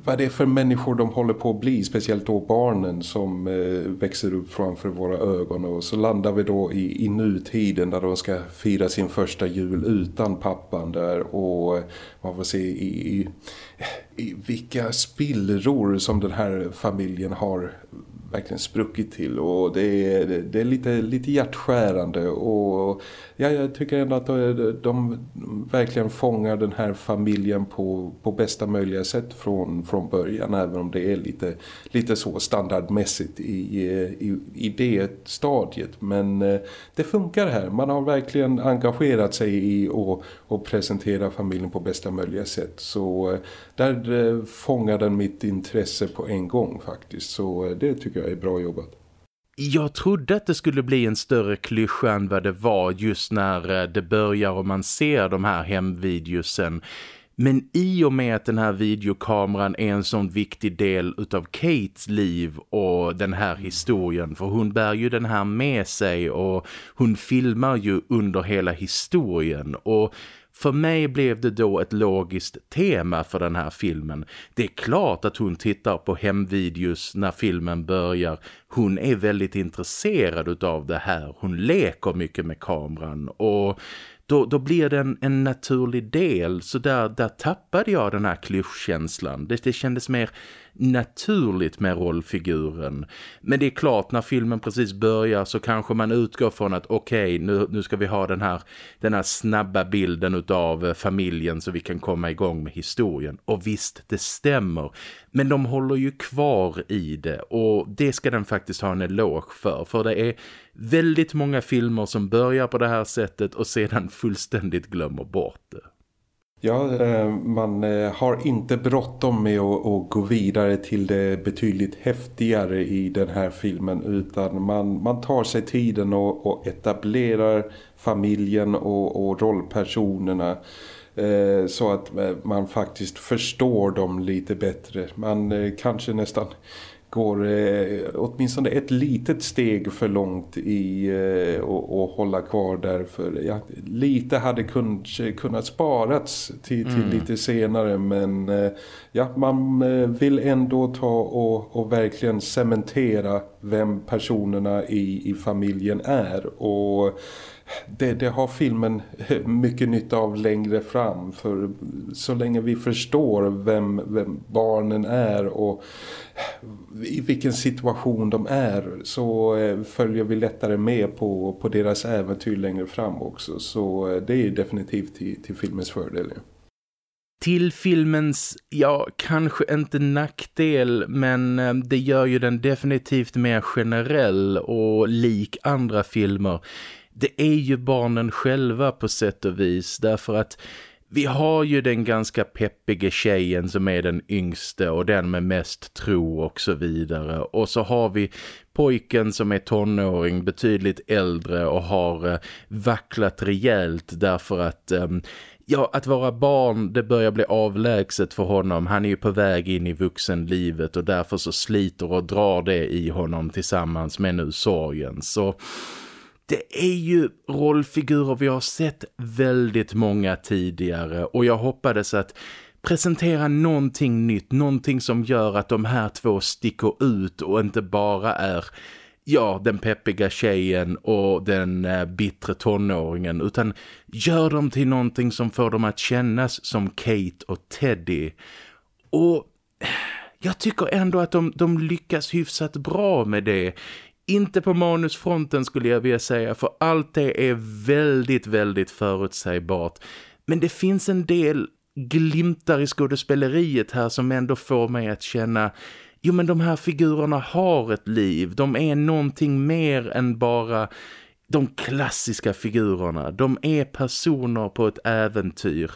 vad det är för människor de håller på att bli, speciellt då barnen som eh, växer upp framför våra ögon. Och så landar vi då i, i nutiden där de ska fira sin första jul utan pappan där. Och eh, man får se i, i, i vilka spillror som den här familjen har verkligen spruckit till och det är, det är lite, lite hjärtskärande och ja, jag tycker ändå att de, de verkligen fångar den här familjen på, på bästa möjliga sätt från, från början även om det är lite, lite så standardmässigt i, i, i det stadiet. Men eh, det funkar här, man har verkligen engagerat sig i att, och presentera familjen på bästa möjliga sätt. Så eh, där eh, fångar den mitt intresse på en gång faktiskt. Så det tycker jag är bra jobbat. Jag trodde att det skulle bli en större klyscha än vad det var just när eh, det börjar och man ser de här hemvideosen. Men i och med att den här videokameran är en sån viktig del utav Kates liv och den här historien, för hon bär ju den här med sig och hon filmar ju under hela historien och för mig blev det då ett logiskt tema för den här filmen. Det är klart att hon tittar på hemvideos när filmen börjar. Hon är väldigt intresserad av det här. Hon leker mycket med kameran och då, då blir det en, en naturlig del. Så där, där tappade jag den här klyschkänslan. Det, det kändes mer naturligt med rollfiguren. Men det är klart, när filmen precis börjar så kanske man utgår från att okej, okay, nu, nu ska vi ha den här, den här snabba bilden av eh, familjen så vi kan komma igång med historien. Och visst, det stämmer. Men de håller ju kvar i det och det ska den faktiskt ha en eloge för. För det är väldigt många filmer som börjar på det här sättet och sedan fullständigt glömmer bort det. Ja, eh, man eh, har inte bråttom med att gå vidare till det betydligt häftigare i den här filmen utan man, man tar sig tiden och, och etablerar familjen och, och rollpersonerna eh, så att man faktiskt förstår dem lite bättre. Man kanske nästan går eh, åtminstone ett litet steg för långt i eh, och, hålla kvar där för ja, lite hade kun, kunnat sparats till, till mm. lite senare men eh, ja, man eh, vill ändå ta och, och verkligen cementera vem personerna i, i familjen är och det, det, har filmen mycket nytta av längre fram för så länge vi förstår vem, vem barnen är och i vilken situation de är så eh, följer vi lättare med på, på deras äventyr längre fram också så eh, det är definitivt till, till filmens fördel. Till filmens, ja kanske inte nackdel men eh, det gör ju den definitivt mer generell och lik andra filmer det är ju barnen själva på sätt och vis därför att vi har ju den ganska peppiga tjejen som är den yngste och den med mest tro och så vidare. Och så har vi pojken som är tonåring, betydligt äldre och har eh, vacklat rejält därför att... Eh, ja, att vara barn det börjar bli avlägset för honom. Han är ju på väg in i vuxenlivet och därför så sliter och drar det i honom tillsammans med nu sorgen. Så det är ju rollfigurer vi har sett väldigt många tidigare och jag hoppades att presentera någonting nytt, någonting som gör att de här två sticker ut och inte bara är ja, den peppiga tjejen och den eh, bittre tonåringen utan gör dem till någonting som får dem att kännas som Kate och Teddy. Och jag tycker ändå att de, de lyckas hyfsat bra med det. Inte på manusfronten skulle jag vilja säga för allt det är väldigt, väldigt förutsägbart. Men det finns en del glimtar i skådespeleriet här som ändå får mig att känna jo men de här figurerna har ett liv. De är någonting mer än bara de klassiska figurerna. De är personer på ett äventyr.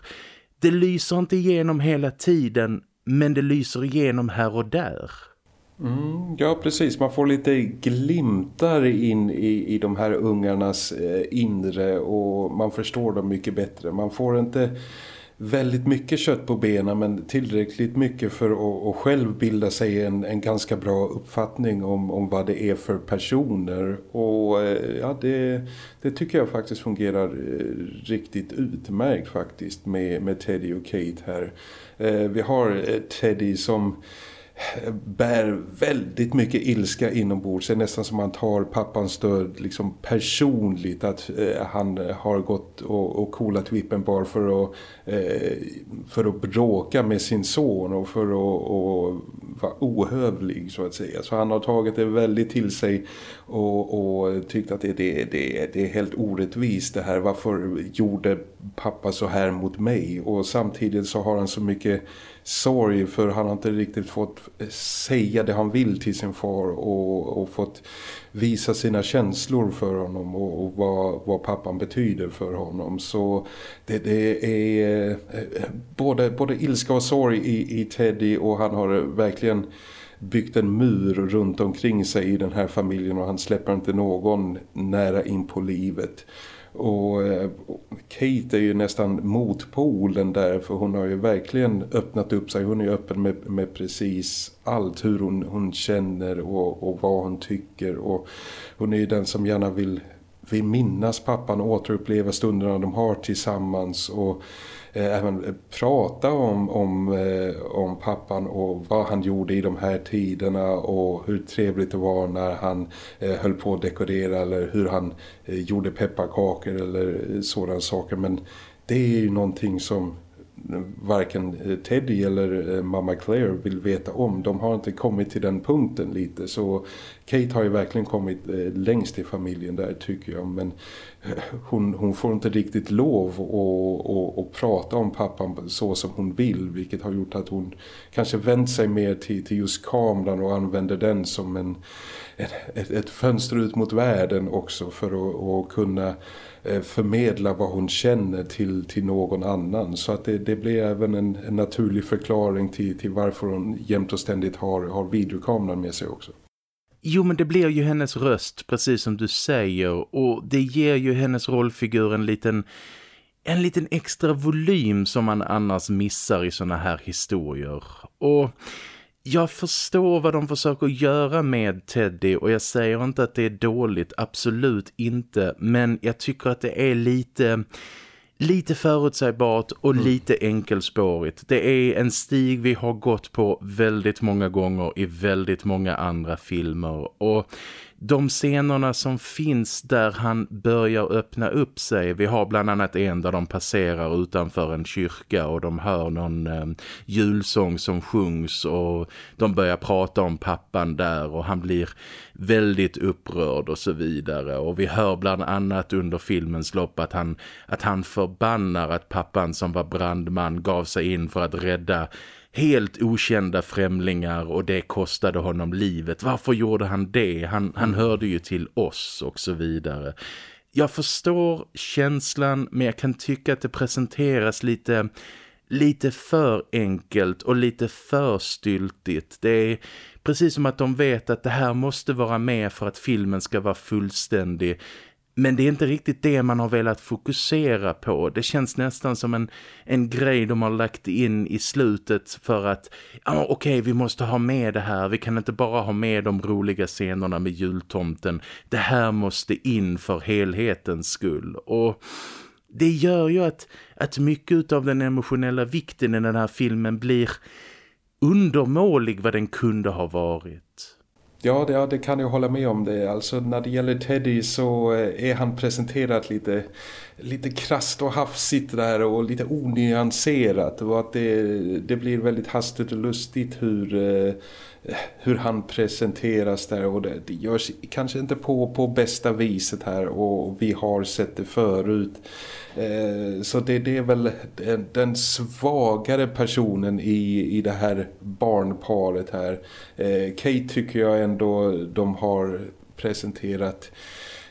Det lyser inte igenom hela tiden men det lyser igenom här och där. Mm, ja, precis. Man får lite glimtar in i, i de här ungarnas eh, inre och man förstår dem mycket bättre. Man får inte väldigt mycket kött på benen men tillräckligt mycket för att, att själv bilda sig en, en ganska bra uppfattning om, om vad det är för personer och eh, ja, det, det tycker jag faktiskt fungerar eh, riktigt utmärkt faktiskt med, med Teddy och Kate här. Eh, vi har eh, Teddy som bär väldigt mycket ilska inombords. Det är nästan som han tar pappans död liksom personligt. Att eh, han eh, har gått och, och kolat vippen bara för att, eh, för att bråka med sin son och för att och vara ohövlig så att säga. Så han har tagit det väldigt till sig och, och tyckt att det, det, det, det är helt orättvist det här. Varför gjorde pappa så här mot mig? Och samtidigt så har han så mycket sorg för han har inte riktigt fått säga det han vill till sin far och, och fått visa sina känslor för honom och, och vad, vad, pappan betyder för honom. Så det, det är eh, både, både ilska och sorg i, i Teddy och han har verkligen byggt en mur runt omkring sig i den här familjen och han släpper inte någon nära in på livet. Och eh, Kate är ju nästan motpolen där för hon har ju verkligen öppnat upp sig. Hon är ju öppen med, med precis allt hur hon, hon känner och, och vad hon tycker. Och hon är ju den som gärna vill, vill minnas pappan och återuppleva stunderna de har tillsammans och Eh, även eh, prata om, om, eh, om pappan och vad han gjorde i de här tiderna och hur trevligt det var när han höll på att dekorera eller hur han gjorde pepparkakor eller sådana saker. Men det är ju någonting som varken eh, Teddy eller eh, mamma Claire vill veta om. De har inte kommit till den punkten lite så Kate har ju verkligen kommit eh, längst i familjen där tycker jag. Men hon, hon får inte riktigt lov att, att, att, prata om pappan så som hon vill vilket har gjort att hon kanske vänt sig mer till, till just kameran och använder den som en, ett, ett fönster ut mot världen också för att, att kunna Eh, förmedla vad hon känner till, till någon annan så att det, det blir även en, en naturlig förklaring till, till varför hon jämt och ständigt har, har videokameran med sig också. Jo men det blir ju hennes röst precis som du säger och det ger ju hennes rollfigur en liten, en liten extra volym som man annars missar i såna här historier. Och jag förstår vad de försöker göra med Teddy och jag säger inte att det är dåligt, absolut inte. Men jag tycker att det är lite lite förutsägbart och mm. lite enkelspårigt. Det är en stig vi har gått på väldigt många gånger i väldigt många andra filmer och de scenerna som finns där han börjar öppna upp sig. Vi har bland annat en där de passerar utanför en kyrka och de hör någon eh, julsång som sjungs och de börjar prata om pappan där och han blir väldigt upprörd och så vidare. Och vi hör bland annat under filmens lopp att han, att han förbannar att pappan som var brandman gav sig in för att rädda helt okända främlingar och det kostade honom livet. Varför gjorde han det? Han, han hörde ju till oss och så vidare. Jag förstår känslan men jag kan tycka att det presenteras lite lite för enkelt och lite för styltigt. Det är precis som att de vet att det här måste vara med för att filmen ska vara fullständig. Men det är inte riktigt det man har velat fokusera på. Det känns nästan som en, en grej de har lagt in i slutet för att ja, okej, okay, vi måste ha med det här. Vi kan inte bara ha med de roliga scenerna med jultomten. Det här måste in för helhetens skull. Och det gör ju att, att mycket av den emotionella vikten i den här filmen blir undermålig vad den kunde ha varit. Ja det, ja, det kan jag hålla med om det. Alltså när det gäller Teddy så eh, är han presenterad lite, lite krast och hafsigt där och lite onyanserat. Och att det, det blir väldigt hastigt och lustigt hur, eh, hur han presenteras där. Och det, det görs kanske inte på, på bästa viset här och vi har sett det förut. Eh, så det, det, är väl den, den, svagare personen i, i det här barnparet här. Eh, Kate tycker jag ändå de har presenterat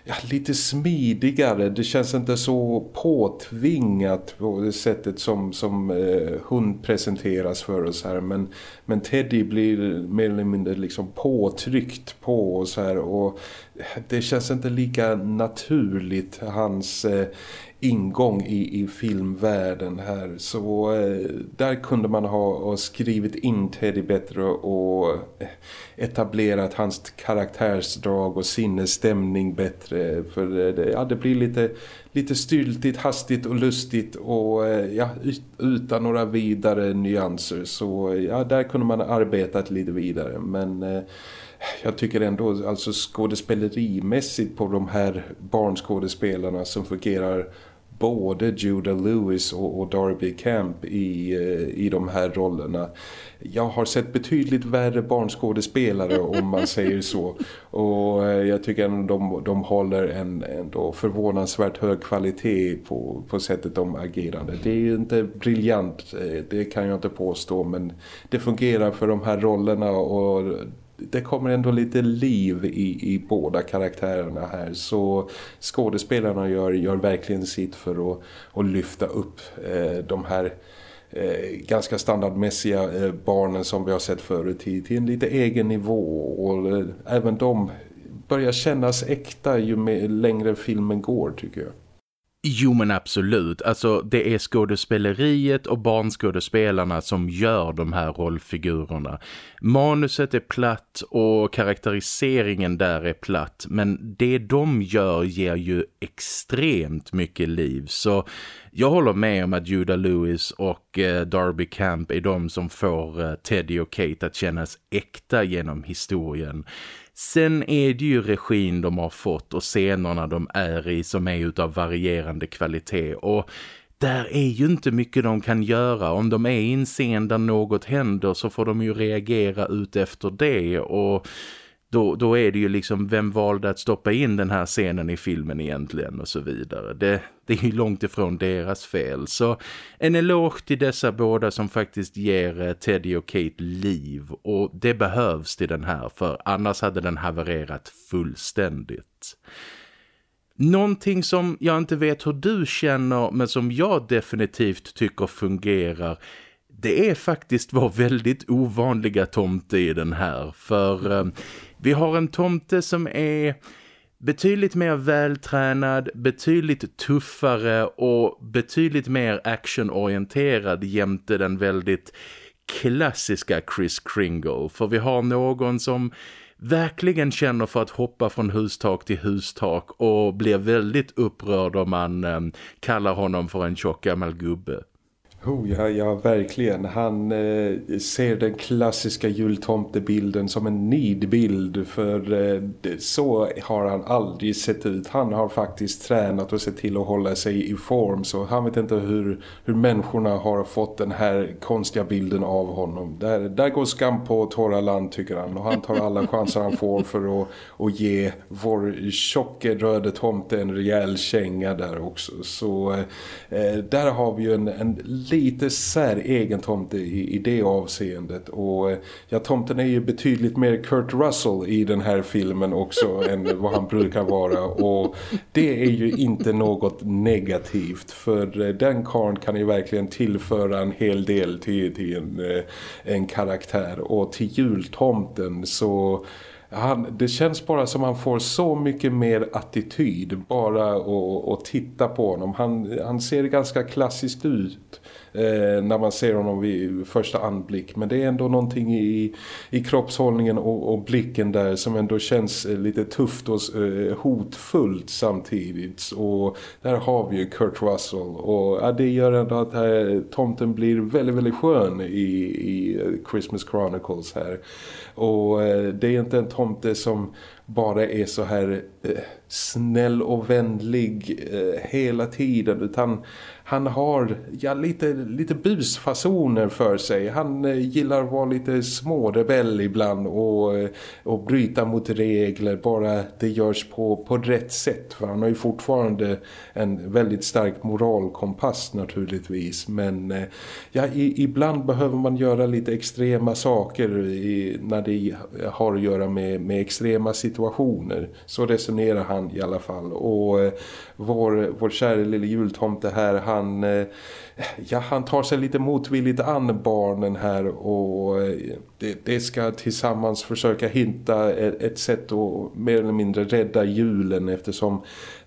ja, lite smidigare. Det känns inte så påtvingat på det sättet som, som eh, hon presenteras för oss här. Men, men Teddy blir mer eller mindre liksom påtryckt på oss här och det känns inte lika naturligt hans eh, ingång i, i filmvärlden här. Så eh, där kunde man ha, skrivit in Teddy bättre och eh, etablerat hans karaktärsdrag och sinnesstämning bättre. För eh, det, ja, det blir lite, lite styltigt, hastigt och lustigt och eh, ja, utan några vidare nyanser. Så eh, ja, där kunde man ha arbetat lite vidare. Men eh, jag tycker ändå alltså skådespelerimässigt på de här barnskådespelarna som fungerar både Judah Lewis och, och Darby Camp i, eh, i de här rollerna. Jag har sett betydligt värre barnskådespelare om man säger så. Och eh, jag tycker att de, de håller en ändå förvånansvärt hög kvalitet på, på sättet de agerande. Det är ju inte briljant, eh, det kan jag inte påstå men det fungerar för de här rollerna och det kommer ändå lite liv i, i båda karaktärerna här så skådespelarna gör, gör verkligen sitt för att, att lyfta upp eh, de här eh, ganska standardmässiga eh, barnen som vi har sett förut till, till en lite egen nivå och eh, även de börjar kännas äkta ju mer, längre filmen går tycker jag. Jo men absolut, alltså det är skådespeleriet och barnskådespelarna som gör de här rollfigurerna. Manuset är platt och karaktäriseringen där är platt men det de gör ger ju extremt mycket liv så jag håller med om att Judah Lewis och eh, Darby Camp är de som får eh, Teddy och Kate att kännas äkta genom historien. Sen är det ju regin de har fått och scenerna de är i som är utav varierande kvalitet och där är ju inte mycket de kan göra. Om de är i en scen där något händer så får de ju reagera ut efter det och då, då är det ju liksom vem valde att stoppa in den här scenen i filmen egentligen och så vidare. Det, det är ju långt ifrån deras fel. Så en eloge till dessa båda som faktiskt ger eh, Teddy och Kate liv och det behövs till den här för annars hade den havererat fullständigt. Någonting som jag inte vet hur du känner men som jag definitivt tycker fungerar det är faktiskt vår väldigt ovanliga tomte i den här. För eh, vi har en tomte som är betydligt mer vältränad, betydligt tuffare och betydligt mer actionorienterad jämte den väldigt klassiska Chris Kringle. För vi har någon som verkligen känner för att hoppa från hustak till hustak och blir väldigt upprörd om man eh, kallar honom för en tjock gammal gubbe. Oh, ja, ja, verkligen. Han eh, ser den klassiska jultomtebilden som en nidbild för eh, så har han aldrig sett ut. Han har faktiskt tränat och sett till att hålla sig i form så han vet inte hur, hur människorna har fått den här konstiga bilden av honom. Där, där går skam på torra land tycker han och han tar alla chanser han får för att, att ge vår tjocke röde tomte en rejäl känga där också. Så eh, där har vi ju en, en lite säregen tomte i, i det avseendet. Och eh, ja, tomten är ju betydligt mer Kurt Russell i den här filmen också än vad han brukar vara. Och det är ju inte något negativt för eh, den karn kan ju verkligen tillföra en hel del till, till en, eh, en karaktär. Och till jultomten så han, det känns bara som han får så mycket mer attityd bara att titta på honom. Han, han ser ganska klassiskt ut eh, när man ser honom vid första anblick. Men det är ändå någonting i, i kroppshållningen och, och blicken där som ändå känns eh, lite tufft och eh, hotfullt samtidigt. Och där har vi ju Kurt Russell och ja, det gör ändå att här, tomten blir väldigt, väldigt skön i, i eh, Christmas Chronicles här. Och eh, det är inte en tomte som bara är så här eh, snäll och vänlig eh, hela tiden utan han har ja, lite, lite busfasoner för sig. Han eh, gillar att vara lite smårebell ibland och, eh, och bryta mot regler bara det görs på, på rätt sätt. För han har ju fortfarande en väldigt stark moralkompass naturligtvis. Men eh, ja, i, ibland behöver man göra lite extrema saker i, när det har att göra med, med extrema situationer. Så resonerar han i alla fall. Och eh, vår, vår kära lille jultomte här, han, han, eh, ja, han tar sig lite motvilligt an barnen här och eh, det, det ska tillsammans försöka hitta ett, ett sätt att mer eller mindre rädda julen eftersom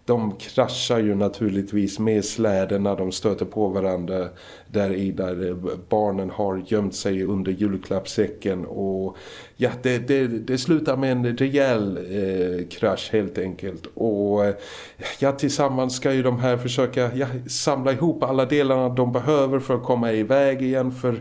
de kraschar ju naturligtvis med släden när de stöter på varandra där i där barnen har gömt sig under julklappsäcken och ja, det, det, det slutar med en rejäl eh, krasch helt enkelt. Och eh, ja, tillsammans ska ju de här försöka ja, samla ihop alla delarna de behöver för att komma iväg igen. För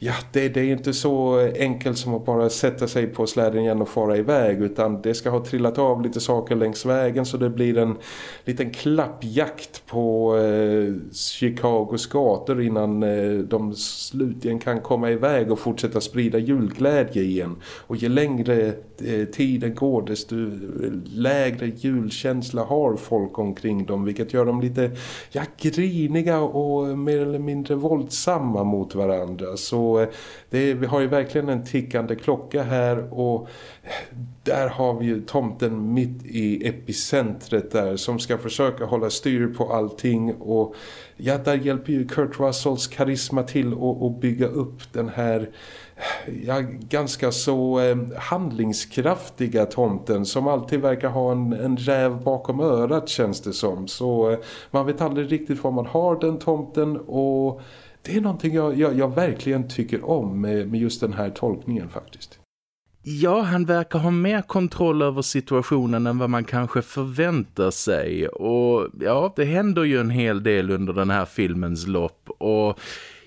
ja, det, det, är inte så enkelt som att bara sätta sig på släden igen och fara iväg utan det ska ha trillat av lite saker längs vägen så det blir en liten klappjakt på eh, Chicagos gator innan eh, de slutligen kan komma iväg och fortsätta sprida julglädje igen. Och ju längre eh, tiden går desto lägre julkänsla har folk omkring dem vilket gör dem lite ja, griniga och mer eller mindre våldsamma mot varandra så Eh, det, vi har ju verkligen en tickande klocka här och där har vi ju tomten mitt i epicentret där som ska försöka hålla styr på allting och ja, där hjälper ju Kurt Russells karisma till att bygga upp den här ja, ganska så eh, handlingskraftiga tomten som alltid verkar ha en, en räv bakom örat känns det som. Så eh, man vet aldrig riktigt var man har den tomten och det är någonting jag, jag, jag verkligen tycker om med, med just den här tolkningen faktiskt. Ja, han verkar ha mer kontroll över situationen än vad man kanske förväntar sig. Och ja, det händer ju en hel del under den här filmens lopp. Och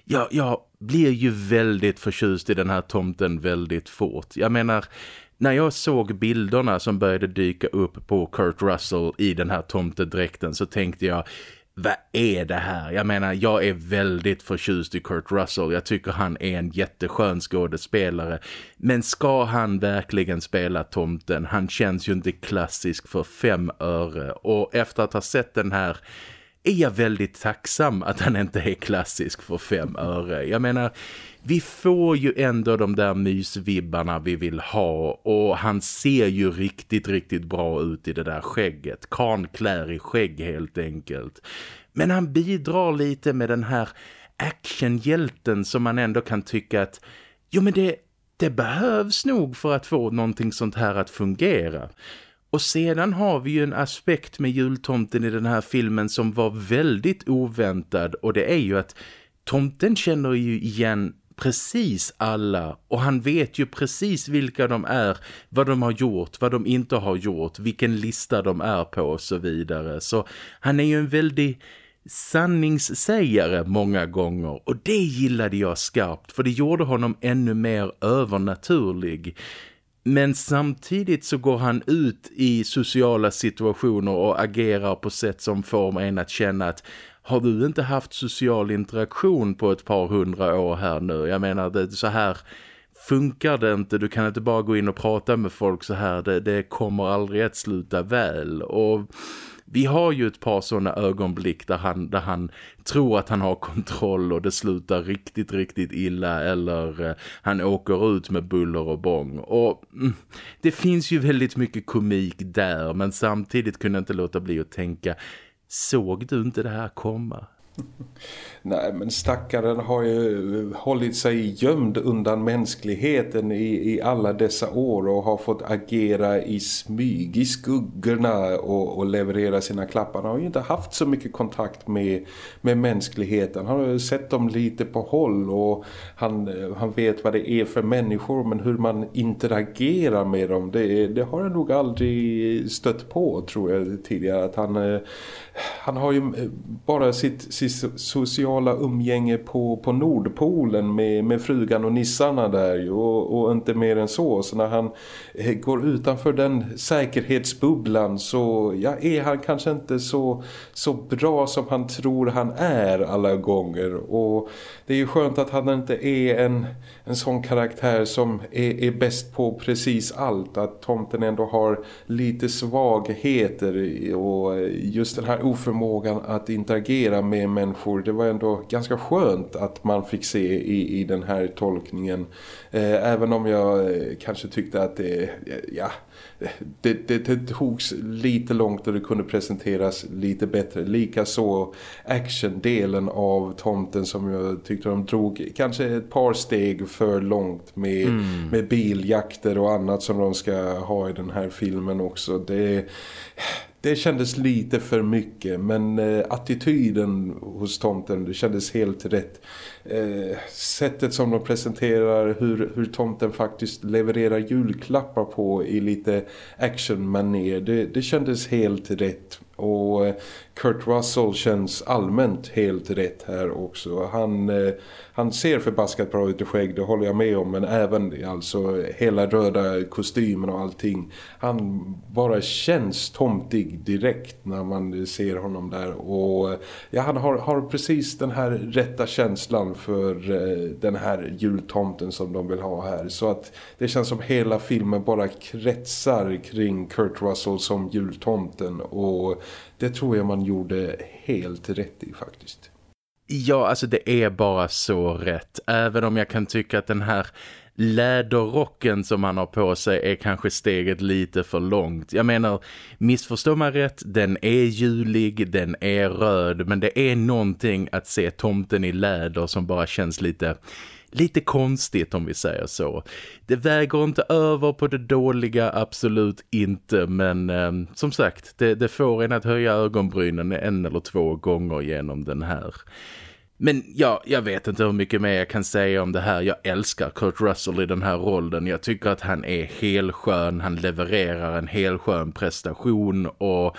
ja, jag blir ju väldigt förtjust i den här tomten väldigt fort. Jag menar, när jag såg bilderna som började dyka upp på Kurt Russell i den här tomtedräkten så tänkte jag vad är det här? Jag menar, jag är väldigt förtjust i Kurt Russell. Jag tycker han är en jätteskön skådespelare. Men ska han verkligen spela tomten? Han känns ju inte klassisk för fem öre. Och efter att ha sett den här är jag väldigt tacksam att han inte är klassisk för fem öre. Jag menar, vi får ju ändå de där mysvibbarna vi vill ha och han ser ju riktigt, riktigt bra ut i det där skägget. Kan klär i skägg helt enkelt. Men han bidrar lite med den här actionhjälten som man ändå kan tycka att jo men det, det behövs nog för att få någonting sånt här att fungera. Och sedan har vi ju en aspekt med jultomten i den här filmen som var väldigt oväntad och det är ju att tomten känner ju igen precis alla och han vet ju precis vilka de är, vad de har gjort, vad de inte har gjort, vilken lista de är på och så vidare. Så han är ju en väldigt sanningssägare många gånger och det gillade jag skarpt för det gjorde honom ännu mer övernaturlig. Men samtidigt så går han ut i sociala situationer och agerar på sätt som får en att känna att har du inte haft social interaktion på ett par hundra år här nu? Jag menar, det, så här funkar det inte. Du kan inte bara gå in och prata med folk så här. Det, det kommer aldrig att sluta väl. Och vi har ju ett par sådana ögonblick där han, där han tror att han har kontroll och det slutar riktigt, riktigt illa eller eh, han åker ut med buller och bång. Och mm, det finns ju väldigt mycket komik där men samtidigt kunde jag inte låta bli att tänka Såg du inte det här komma? Nej men stackaren har ju eh, hållit sig gömd undan mänskligheten i, i alla dessa år och har fått agera i smyg i skuggorna och, och leverera sina klappar. Han har ju inte haft så mycket kontakt med, med mänskligheten. Han har sett dem lite på håll och han, eh, han vet vad det är för människor men hur man interagerar med dem det, det har han nog aldrig stött på tror jag tidigare. Att han, eh, han har ju bara sitt, sitt sociala umgänge på, på Nordpolen med, med frugan och nissarna där och, och inte mer än så. Så när han eh, går utanför den säkerhetsbubblan så ja, är han kanske inte så, så bra som han tror han är alla gånger. Och det är ju skönt att han inte är en, en sån karaktär som är, är bäst på precis allt. Att tomten ändå har lite svagheter och just den här oförmågan att interagera med människor. Det var ändå ganska skönt att man fick se i, i den här tolkningen. Eh, även om jag eh, kanske tyckte att det, ja, det, det, det togs lite långt och det kunde presenteras lite bättre. Likaså actiondelen av tomten som jag tyckte de drog kanske ett par steg för långt med, mm. med biljakter och annat som de ska ha i den här filmen också. Det det kändes lite för mycket men eh, attityden hos tomten det kändes helt rätt. Eh, sättet som de presenterar hur, hur tomten faktiskt levererar julklappar på i lite actionmanér det, det kändes helt rätt och eh, Kurt Russell känns allmänt helt rätt här också. Han, eh, han ser förbaskat bra ut i skägg, det håller jag med om. Men även alltså hela röda kostymen och allting. Han bara känns tomtig direkt när man ser honom där. Och eh, ja, han har, har precis den här rätta känslan för den här jultomten som de vill ha här. Så att det känns som hela filmen bara kretsar kring Kurt Russell som jultomten. Och det tror jag man gjorde helt rätt i faktiskt. Ja, alltså det är bara så rätt. Även om jag kan tycka att den här läderrocken som han har på sig är kanske steget lite för långt. Jag menar, missförstå mig rätt, den är julig, den är röd, men det är någonting att se tomten i läder som bara känns lite lite konstigt om vi säger så. Det väger inte över på det dåliga, absolut inte. Men eh, som sagt, det, det får en att höja ögonbrynen en eller två gånger genom den här. Men ja, jag vet inte hur mycket mer jag kan säga om det här. Jag älskar Kurt Russell i den här rollen. Jag tycker att han är helskön. Han levererar en helskön prestation och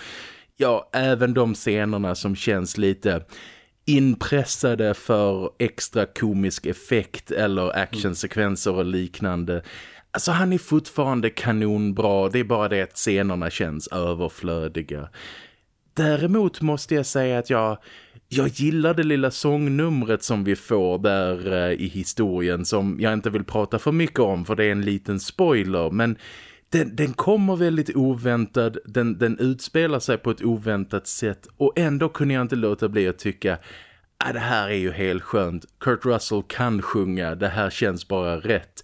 ja, även de scenerna som känns lite inpressade för extra komisk effekt eller actionsekvenser och liknande. Alltså han är fortfarande kanonbra, det är bara det att scenerna känns överflödiga. Däremot måste jag säga att jag, jag gillar det lilla sångnumret som vi får där eh, i historien som jag inte vill prata för mycket om för det är en liten spoiler men den, den kommer väldigt oväntad, den, den utspelar sig på ett oväntat sätt och ändå kunde jag inte låta bli att tycka att ah, det här är ju helt skönt. Kurt Russell kan sjunga, det här känns bara rätt.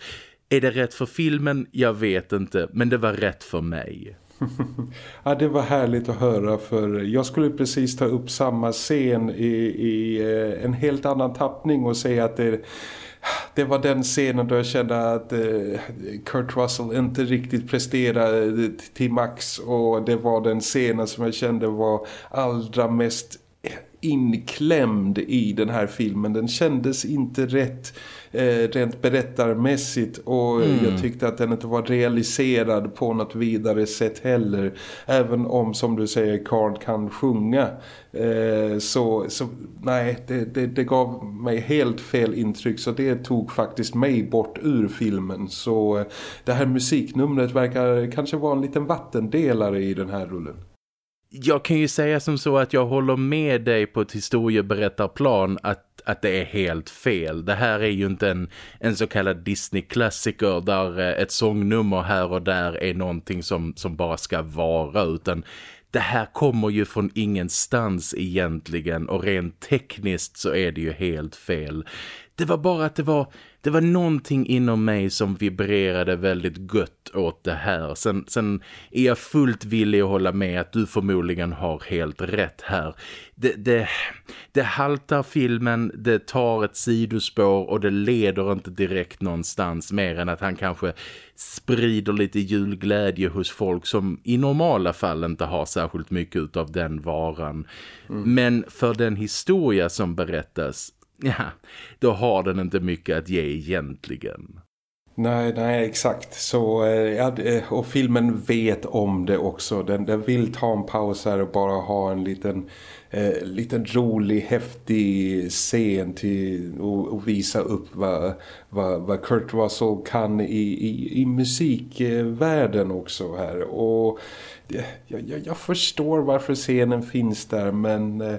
Är det rätt för filmen? Jag vet inte, men det var rätt för mig. ja, det var härligt att höra för jag skulle precis ta upp samma scen i, i eh, en helt annan tappning och säga att det det var den scenen då jag kände att eh, Kurt Russell inte riktigt presterade till max och det var den scenen som jag kände var allra mest inklämd i den här filmen. Den kändes inte rätt eh, rent berättarmässigt och mm. jag tyckte att den inte var realiserad på något vidare sätt heller. Även om som du säger Karl kan sjunga eh, så, så nej det, det, det, gav mig helt fel intryck så det tog faktiskt mig bort ur filmen. Så eh, det här musiknumret verkar kanske vara en liten vattendelare i den här rullen. Jag kan ju säga som så att jag håller med dig på ett historieberättarplan att, att det är helt fel. Det här är ju inte en, en så kallad Disney-klassiker där eh, ett sångnummer här och där är någonting som, som bara ska vara utan det här kommer ju från ingenstans egentligen och rent tekniskt så är det ju helt fel. Det var bara att det var, det var någonting inom mig som vibrerade väldigt gött åt det här. Sen, sen är jag fullt villig att hålla med att du förmodligen har helt rätt här. Det, det, det haltar filmen, det tar ett sidospår och det leder inte direkt någonstans mer än att han kanske sprider lite julglädje hos folk som i normala fall inte har särskilt mycket av den varan. Mm. Men för den historia som berättas ja, då har den inte mycket att ge egentligen. Nej, nej, exakt. Så, eh, ja, eh, och filmen vet om det också. Den, den vill ta en paus här och bara ha en liten, eh, liten rolig, häftig scen till och, visa upp vad, vad, vad Kurt Russell kan i, i, i musikvärlden också här. Och eh, jag, jag, jag, förstår varför scenen finns där men eh,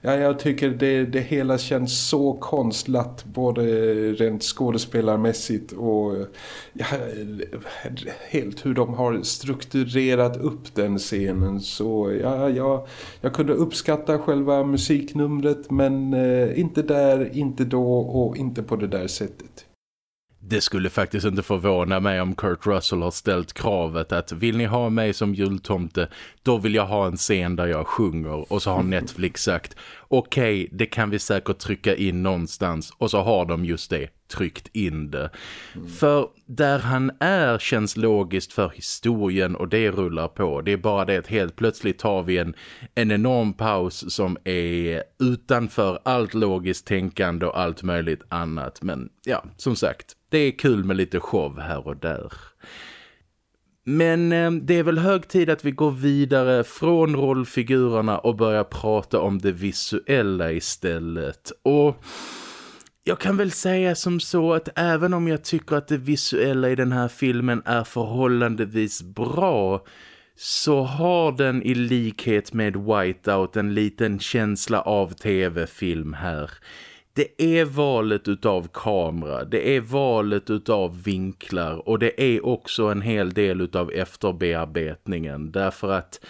ja, jag tycker det, det hela känns så konstlat både rent skådespelarmässigt och eh, ja, helt hur de har strukturerat upp den scenen så ja, jag, jag kunde uppskatta själva musiknumret men eh, inte där, inte då och inte på det där sättet. Det skulle faktiskt inte förvåna mig om Kurt Russell har ställt kravet att vill ni ha mig som jultomte, då vill jag ha en scen där jag sjunger. Och så har Netflix sagt, okej, okay, det kan vi säkert trycka in någonstans och så har de just det tryckt in det. Mm. För där han är känns logiskt för historien och det rullar på. Det är bara det att helt plötsligt tar vi en, en enorm paus som är utanför allt logiskt tänkande och allt möjligt annat. Men ja, som sagt, det är kul med lite show här och där. Men eh, det är väl hög tid att vi går vidare från rollfigurerna och börjar prata om det visuella istället. Och jag kan väl säga som så att även om jag tycker att det visuella i den här filmen är förhållandevis bra så har den i likhet med Whiteout en liten känsla av tv-film här. Det är valet utav kamera, det är valet utav vinklar och det är också en hel del utav efterbearbetningen därför att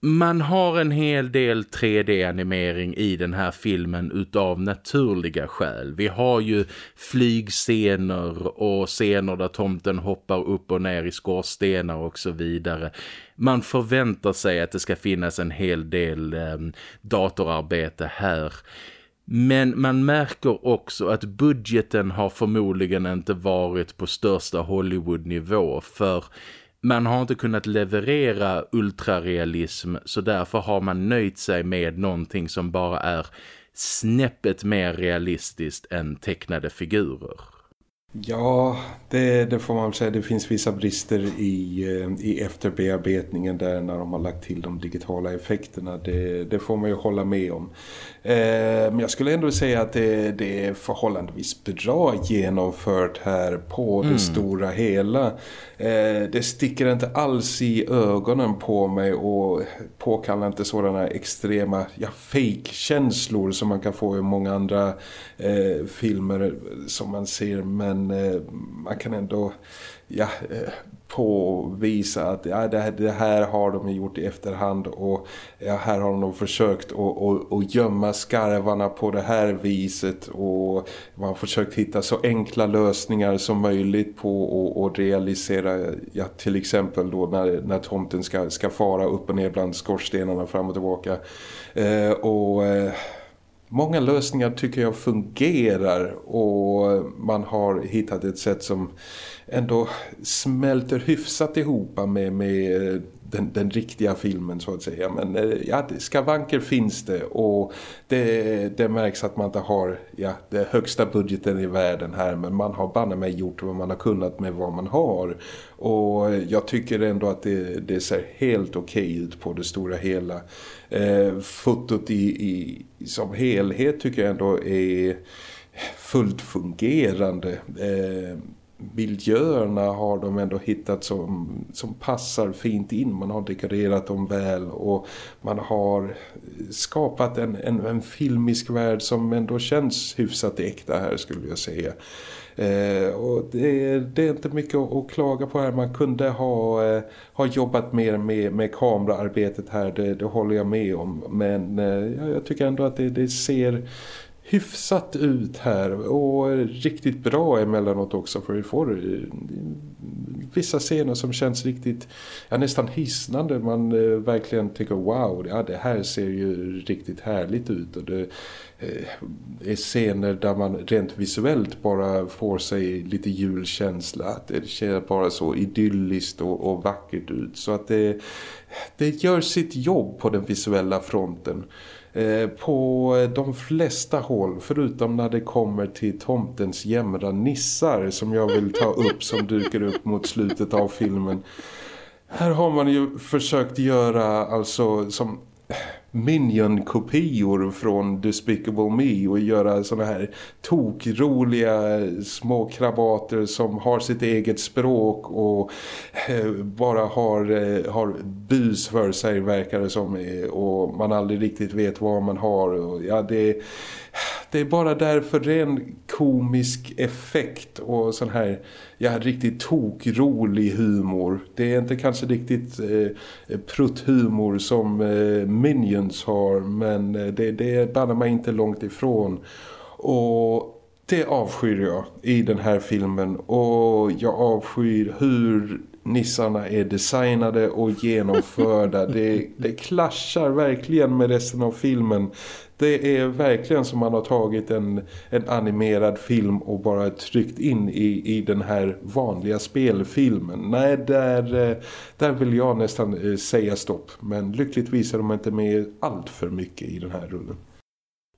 man har en hel del 3D-animering i den här filmen utav naturliga skäl. Vi har ju flygscener och scener där tomten hoppar upp och ner i skorstenar och så vidare. Man förväntar sig att det ska finnas en hel del eh, datorarbete här. Men man märker också att budgeten har förmodligen inte varit på största Hollywood-nivå för man har inte kunnat leverera ultrarealism så därför har man nöjt sig med någonting som bara är snäppet mer realistiskt än tecknade figurer. Ja, det, det, får man säga. Det finns vissa brister i, eh, i efterbearbetningen där när de har lagt till de digitala effekterna. Det, det får man ju hålla med om. Eh, men jag skulle ändå säga att det, det, är förhållandevis bra genomfört här på mm. det stora hela. Eh, det sticker inte alls i ögonen på mig och påkallar inte sådana extrema ja, fake-känslor som man kan få i många andra eh, filmer som man ser. Men men man kan ändå ja, eh, påvisa att ja, det, här, det här har de gjort i efterhand och ja, här har de försökt att gömma skarvarna på det här viset och man har försökt hitta så enkla lösningar som möjligt på att realisera ja, till exempel då när, när tomten ska, ska fara upp och ner bland skorstenarna fram och tillbaka. Eh, och eh, Många lösningar tycker jag fungerar och man har hittat ett sätt som ändå smälter hyfsat ihop med, med den, den, riktiga filmen så att säga. Men eh, ja, skavanker finns det och det, det märks att man inte har ja, det högsta budgeten i världen här men man har banne mig gjort vad man har kunnat med vad man har. Och jag tycker ändå att det, det ser helt okej okay ut på det stora hela. Eh, fotot i, i, som helhet tycker jag ändå är fullt fungerande. Eh, miljöerna har de ändå hittat som, som passar fint in. Man har dekorerat dem väl och man har skapat en, en, en filmisk värld som ändå känns hyfsat äkta här skulle jag säga. Eh, och det, det, är inte mycket att, att, klaga på här. Man kunde ha, eh, ha jobbat mer med, med kameraarbetet här, det, det håller jag med om. Men eh, jag tycker ändå att det, det ser hyfsat ut här och riktigt bra emellanåt också för vi får vissa scener som känns riktigt ja, nästan hisnande. Man eh, verkligen tycker wow, ja, det här ser ju riktigt härligt ut. Och det eh, är scener där man rent visuellt bara får sig lite julkänsla det ser bara så idylliskt och, och vackert ut. Så att det, det gör sitt jobb på den visuella fronten. Eh, Eh, på de flesta håll förutom när det kommer till tomtens jämra nissar som jag vill ta upp som dyker upp mot slutet av filmen. Här har man ju försökt göra alltså som Minion-kopior från Despicable Me och göra såna här tokroliga små krabater som har sitt eget språk och eh, bara har, eh, har bus för sig verkar det som eh, och man aldrig riktigt vet vad man har och ja det det är bara därför ren komisk effekt och sån här ja, riktigt tokrolig humor. Det är inte kanske riktigt eh, prutthumor som eh, Minions har men eh, det, det är man mig inte långt ifrån. Och Det avskyr jag i den här filmen och jag avskyr hur nissarna är designade och genomförda. det, det klaschar verkligen med resten av filmen. Det är verkligen som man har tagit en, en animerad film och bara tryckt in i, i den här vanliga spelfilmen. Nej, där, eh, där vill jag nästan eh, säga stopp. Men lyckligtvis är de inte med allt för mycket i den här rullen.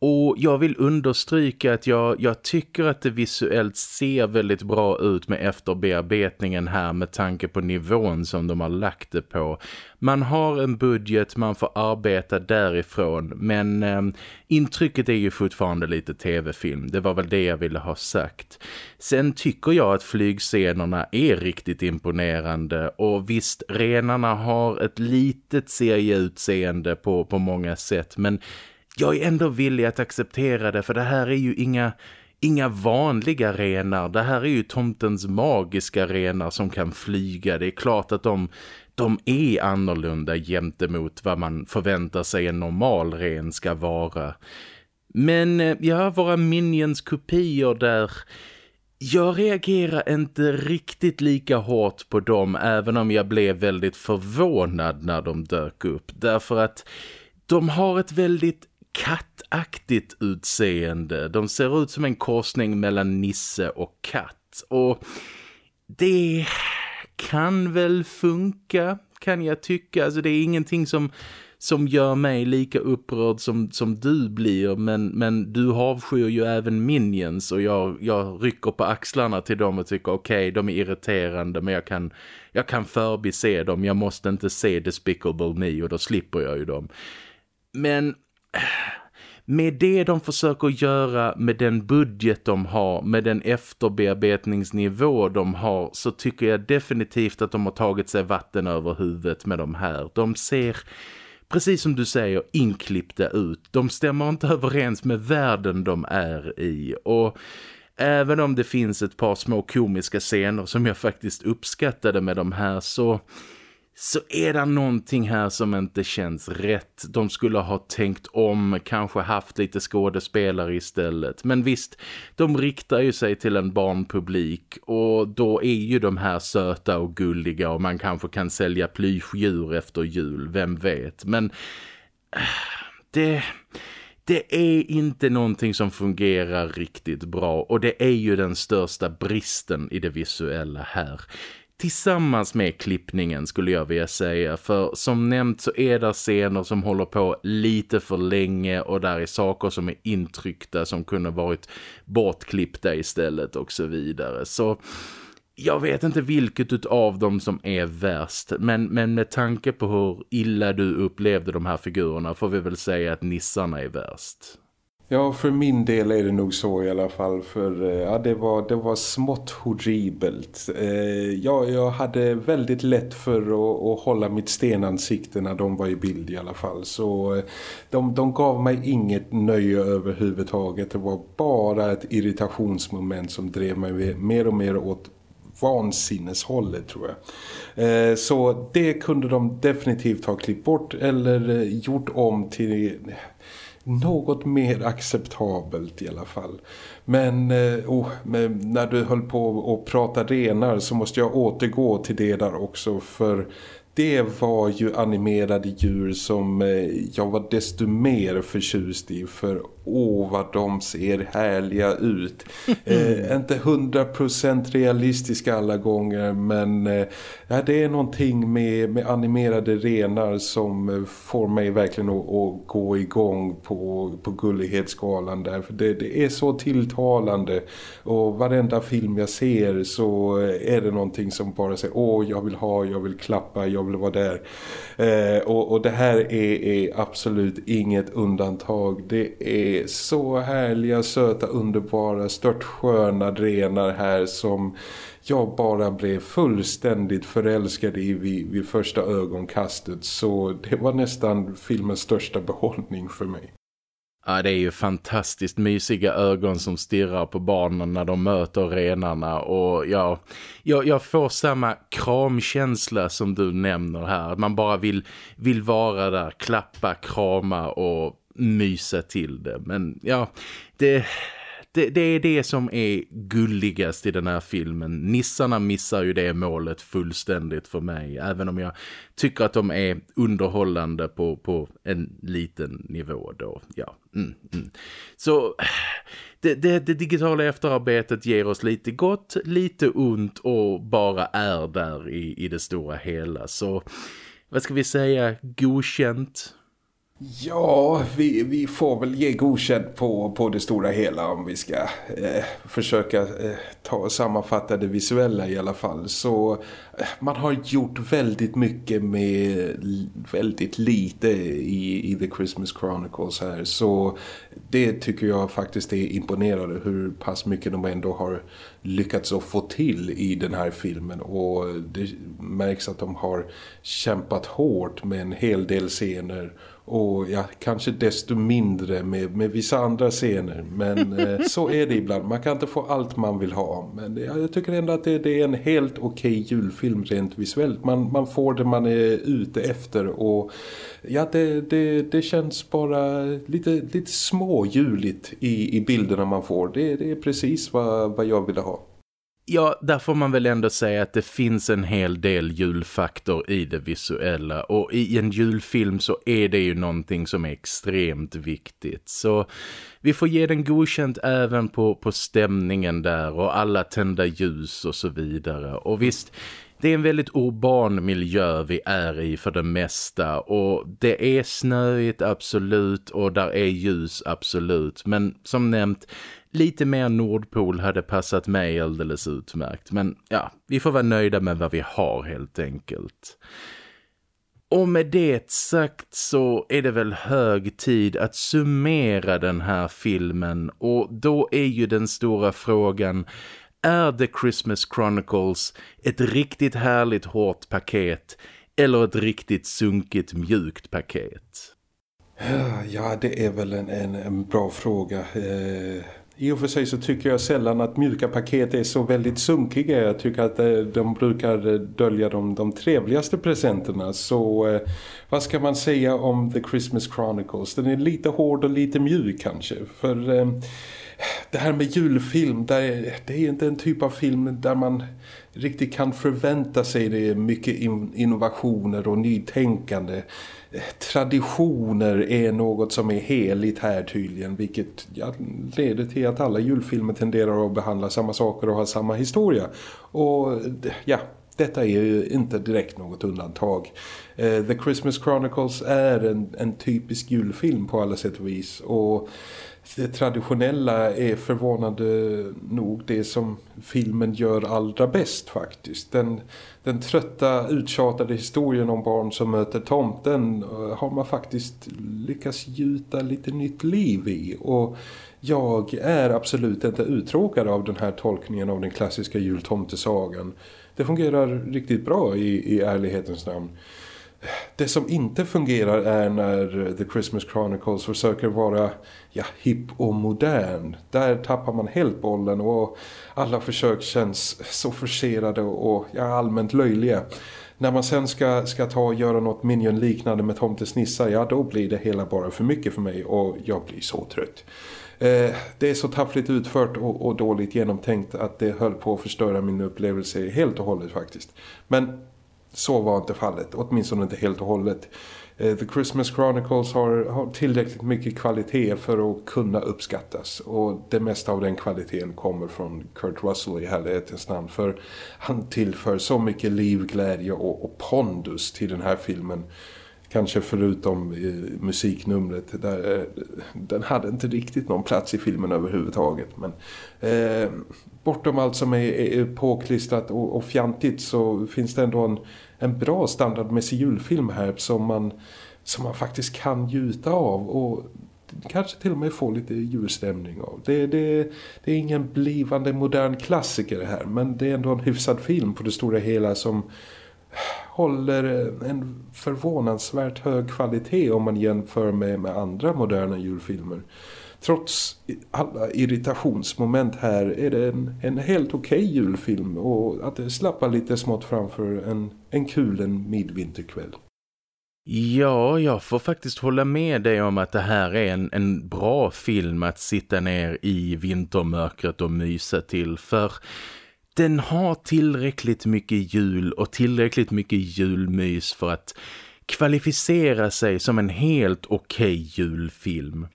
Och jag vill understryka att jag, jag tycker att det visuellt ser väldigt bra ut med efterbearbetningen här med tanke på nivån som de har lagt det på. Man har en budget, man får arbeta därifrån men eh, intrycket är ju fortfarande lite tv-film. Det var väl det jag ville ha sagt. Sen tycker jag att flygscenerna är riktigt imponerande och visst, renarna har ett litet serieutseende på, på många sätt men jag är ändå villig att acceptera det för det här är ju inga, inga vanliga renar. Det här är ju tomtens magiska renar som kan flyga. Det är klart att de, de är annorlunda gentemot vad man förväntar sig en normal ren ska vara. Men eh, ja, våra minions kopior där... Jag reagerar inte riktigt lika hårt på dem även om jag blev väldigt förvånad när de dök upp. Därför att de har ett väldigt kattaktigt utseende. De ser ut som en korsning mellan Nisse och katt. Och det kan väl funka, kan jag tycka. Alltså det är ingenting som, som gör mig lika upprörd som, som du blir. Men, men du avskyr ju även minions och jag, jag rycker på axlarna till dem och tycker okej, okay, de är irriterande men jag kan, jag kan förbise dem. Jag måste inte se Despicable Me och då slipper jag ju dem. Men med det de försöker göra med den budget de har, med den efterbearbetningsnivå de har så tycker jag definitivt att de har tagit sig vatten över huvudet med de här. De ser, precis som du säger, inklippta ut. De stämmer inte överens med världen de är i och även om det finns ett par små komiska scener som jag faktiskt uppskattade med de här så så är det någonting här som inte känns rätt. De skulle ha tänkt om, kanske haft lite skådespelare istället. Men visst, de riktar ju sig till en barnpublik och då är ju de här söta och gulliga och man kanske kan sälja plyschdjur efter jul, vem vet. Men det... Det är inte någonting som fungerar riktigt bra och det är ju den största bristen i det visuella här tillsammans med klippningen skulle jag vilja säga. För som nämnt så är det scener som håller på lite för länge och där är saker som är intryckta som kunde varit bortklippta istället och så vidare. Så jag vet inte vilket av dem som är värst men, men med tanke på hur illa du upplevde de här figurerna får vi väl säga att nissarna är värst. Ja, för min del är det nog så i alla fall. För eh, ja, det, var, det var smått horribelt. Eh, ja, jag hade väldigt lätt för att, att hålla mitt stenansikte när de var i bild i alla fall. Så eh, de, de gav mig inget nöje överhuvudtaget. Det var bara ett irritationsmoment som drev mig mer och mer åt vansinneshållet tror jag. Eh, så det kunde de definitivt ha klippt bort eller eh, gjort om till något mer acceptabelt i alla fall. Men, eh, oh, när du höll på att prata renar så måste jag återgå till det där också för det var ju animerade djur som eh, jag var desto mer förtjust i för åh vad de ser härliga ut. eh, inte hundra procent realistiska alla gånger men eh, det är någonting med, med animerade renar som eh, får mig verkligen att, att gå igång på, på gullighetsskalan där. För det, det är så tilltalande och varenda film jag ser så eh, är det någonting som bara säger åh jag vill ha, jag vill klappa, jag jag vill vara där. Eh, och, och det här är, är absolut inget undantag. Det är så härliga, söta, underbara, störtsköna renar här som jag bara blev fullständigt förälskad i vid, vid första ögonkastet. Så det var nästan filmens största behållning för mig. Ja, det är ju fantastiskt mysiga ögon som stirrar på barnen när de möter renarna och ja, jag, jag får samma kramkänsla som du nämner här. Att man bara vill, vill vara där, klappa, krama och mysa till det. Men ja, det, det, det är det som är gulligast i den här filmen. Nissarna missar ju det målet fullständigt för mig. Även om jag tycker att de är underhållande på, på en liten nivå då. Ja, mm, mm. Så det, det, det, digitala efterarbetet ger oss lite gott, lite ont och bara är där i, i det stora hela. Så vad ska vi säga, godkänt Ja, vi, vi får väl ge godkänt på, på det stora hela om vi ska eh, försöka eh, ta sammanfatta det visuella i alla fall. Så eh, man har gjort väldigt mycket med väldigt lite i, i The Christmas Chronicles här. Så det tycker jag faktiskt är imponerande hur pass mycket de ändå har lyckats att få till i den här filmen. Och det märks att de har kämpat hårt med en hel del scener och ja, kanske desto mindre med, med vissa andra scener. Men eh, så är det ibland. Man kan inte få allt man vill ha. Men ja, jag tycker ändå att det, det är en helt okej okay julfilm rent visuellt. Man, man får det man är ute efter. Och ja, det, det, det känns bara lite, lite småjuligt i, i bilderna man får. Det, det är precis vad, vad jag ville ha. Ja, där får man väl ändå säga att det finns en hel del julfaktor i det visuella och i en julfilm så är det ju någonting som är extremt viktigt. Så vi får ge den godkänt även på, på stämningen där och alla tända ljus och så vidare. Och visst, det är en väldigt urban miljö vi är i för det mesta och det är snöigt absolut och där är ljus absolut. Men som nämnt, lite mer Nordpol hade passat mig alldeles utmärkt. Men ja, vi får vara nöjda med vad vi har helt enkelt. Och med det sagt så är det väl hög tid att summera den här filmen och då är ju den stora frågan är The Christmas Chronicles ett riktigt härligt hårt paket eller ett riktigt sunkigt mjukt paket? Ja, det är väl en, en, en bra fråga. Eh, i och för sig så tycker jag sällan att mjuka paket är så väldigt sunkiga. Jag tycker att eh, de brukar dölja de, de trevligaste presenterna. Så eh, vad ska man säga om The Christmas Chronicles? Den är lite hård och lite mjuk kanske. För eh, det här med julfilm, där, det är inte en typ av film där man riktigt kan förvänta sig det mycket innovationer och nytänkande. Traditioner är något som är heligt här tydligen vilket ja, leder till att alla julfilmer tenderar att behandla samma saker och ha samma historia. Och ja, detta är ju inte direkt något undantag. Eh, The Christmas Chronicles är en, en typisk julfilm på alla sätt och vis. Och det traditionella är förvånande nog det som filmen gör allra bäst faktiskt. Den, den trötta, uttjatade historien om barn som möter tomten eh, har man faktiskt lyckats gjuta lite nytt liv i. Och jag är absolut inte uttråkad av den här tolkningen av den klassiska jultomtesagan. Det fungerar riktigt bra i, i ärlighetens namn. Det som inte fungerar är när The Christmas Chronicles försöker vara ja, hipp och modern. Där tappar man helt bollen och alla försök känns så forcerade och ja, allmänt löjliga. När man sen ska, ska ta och göra något Minion-liknande med Tomtes Nissa, ja då blir det hela bara för mycket för mig och jag blir så trött. Eh, det är så taffligt utfört och, och, dåligt genomtänkt att det höll på att förstöra min upplevelse helt och hållet faktiskt. Men så var inte fallet, åtminstone inte helt och hållet. Eh, The Christmas Chronicles har, har tillräckligt mycket kvalitet för att kunna uppskattas och det mesta av den kvaliteten kommer från Kurt Russell i härlighetens namn för han tillför så mycket liv, glädje och, och pondus till den här filmen kanske förutom eh, musiknumret där, eh, den hade inte riktigt någon plats i filmen överhuvudtaget men eh, bortom allt som är, är påklistrat och, och fjantigt så finns det ändå en, en bra standardmässig julfilm här som man, som man faktiskt kan gjuta av och kanske till och med få lite julstämning av. Det, det, det är ingen blivande modern klassiker det här men det är ändå en hyfsad film på det stora hela som håller en förvånansvärt hög kvalitet om man jämför med, med andra moderna julfilmer. Trots alla irritationsmoment här är det en, en helt okej okay julfilm och att det slappar lite smått framför en, en kul en midvinterkväll. Ja, jag får faktiskt hålla med dig om att det här är en, en bra film att sitta ner i vintermörkret och mysa till för den har tillräckligt mycket jul och tillräckligt mycket julmys för att kvalificera sig som en helt okej okay julfilm.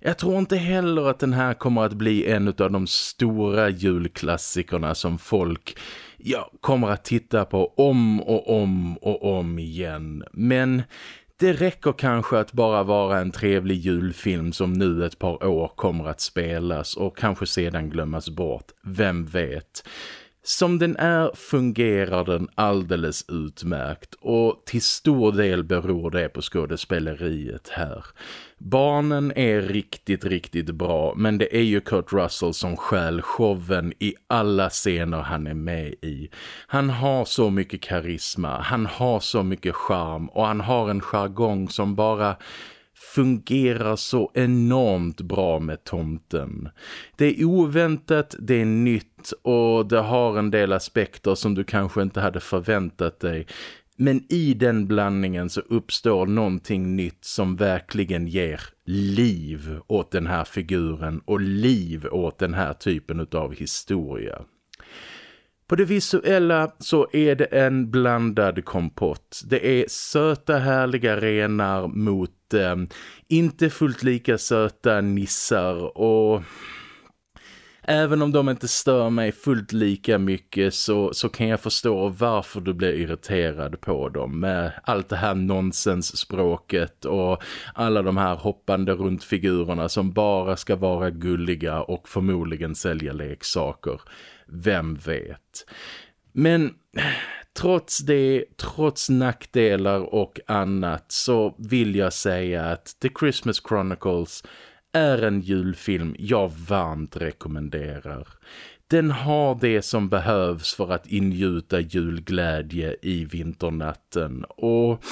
Jag tror inte heller att den här kommer att bli en av de stora julklassikerna som folk ja, kommer att titta på om och om och om igen. Men det räcker kanske att bara vara en trevlig julfilm som nu ett par år kommer att spelas och kanske sedan glömmas bort. Vem vet? Som den är fungerar den alldeles utmärkt och till stor del beror det på skådespeleriet här. Barnen är riktigt, riktigt bra men det är ju Kurt Russell som skäl showen i alla scener han är med i. Han har så mycket karisma, han har så mycket charm och han har en jargong som bara fungerar så enormt bra med tomten. Det är oväntat, det är nytt och det har en del aspekter som du kanske inte hade förväntat dig. Men i den blandningen så uppstår någonting nytt som verkligen ger liv åt den här figuren och liv åt den här typen av historia. På det visuella så är det en blandad kompott. Det är söta härliga renar mot eh, inte fullt lika söta nissar och även om de inte stör mig fullt lika mycket så, så kan jag förstå varför du blir irriterad på dem med allt det här nonsensspråket och alla de här hoppande runt figurerna som bara ska vara gulliga och förmodligen sälja leksaker vem vet. Men trots det, trots nackdelar och annat så vill jag säga att The Christmas Chronicles är en julfilm jag varmt rekommenderar. Den har det som behövs för att ingjuta julglädje i vinternatten och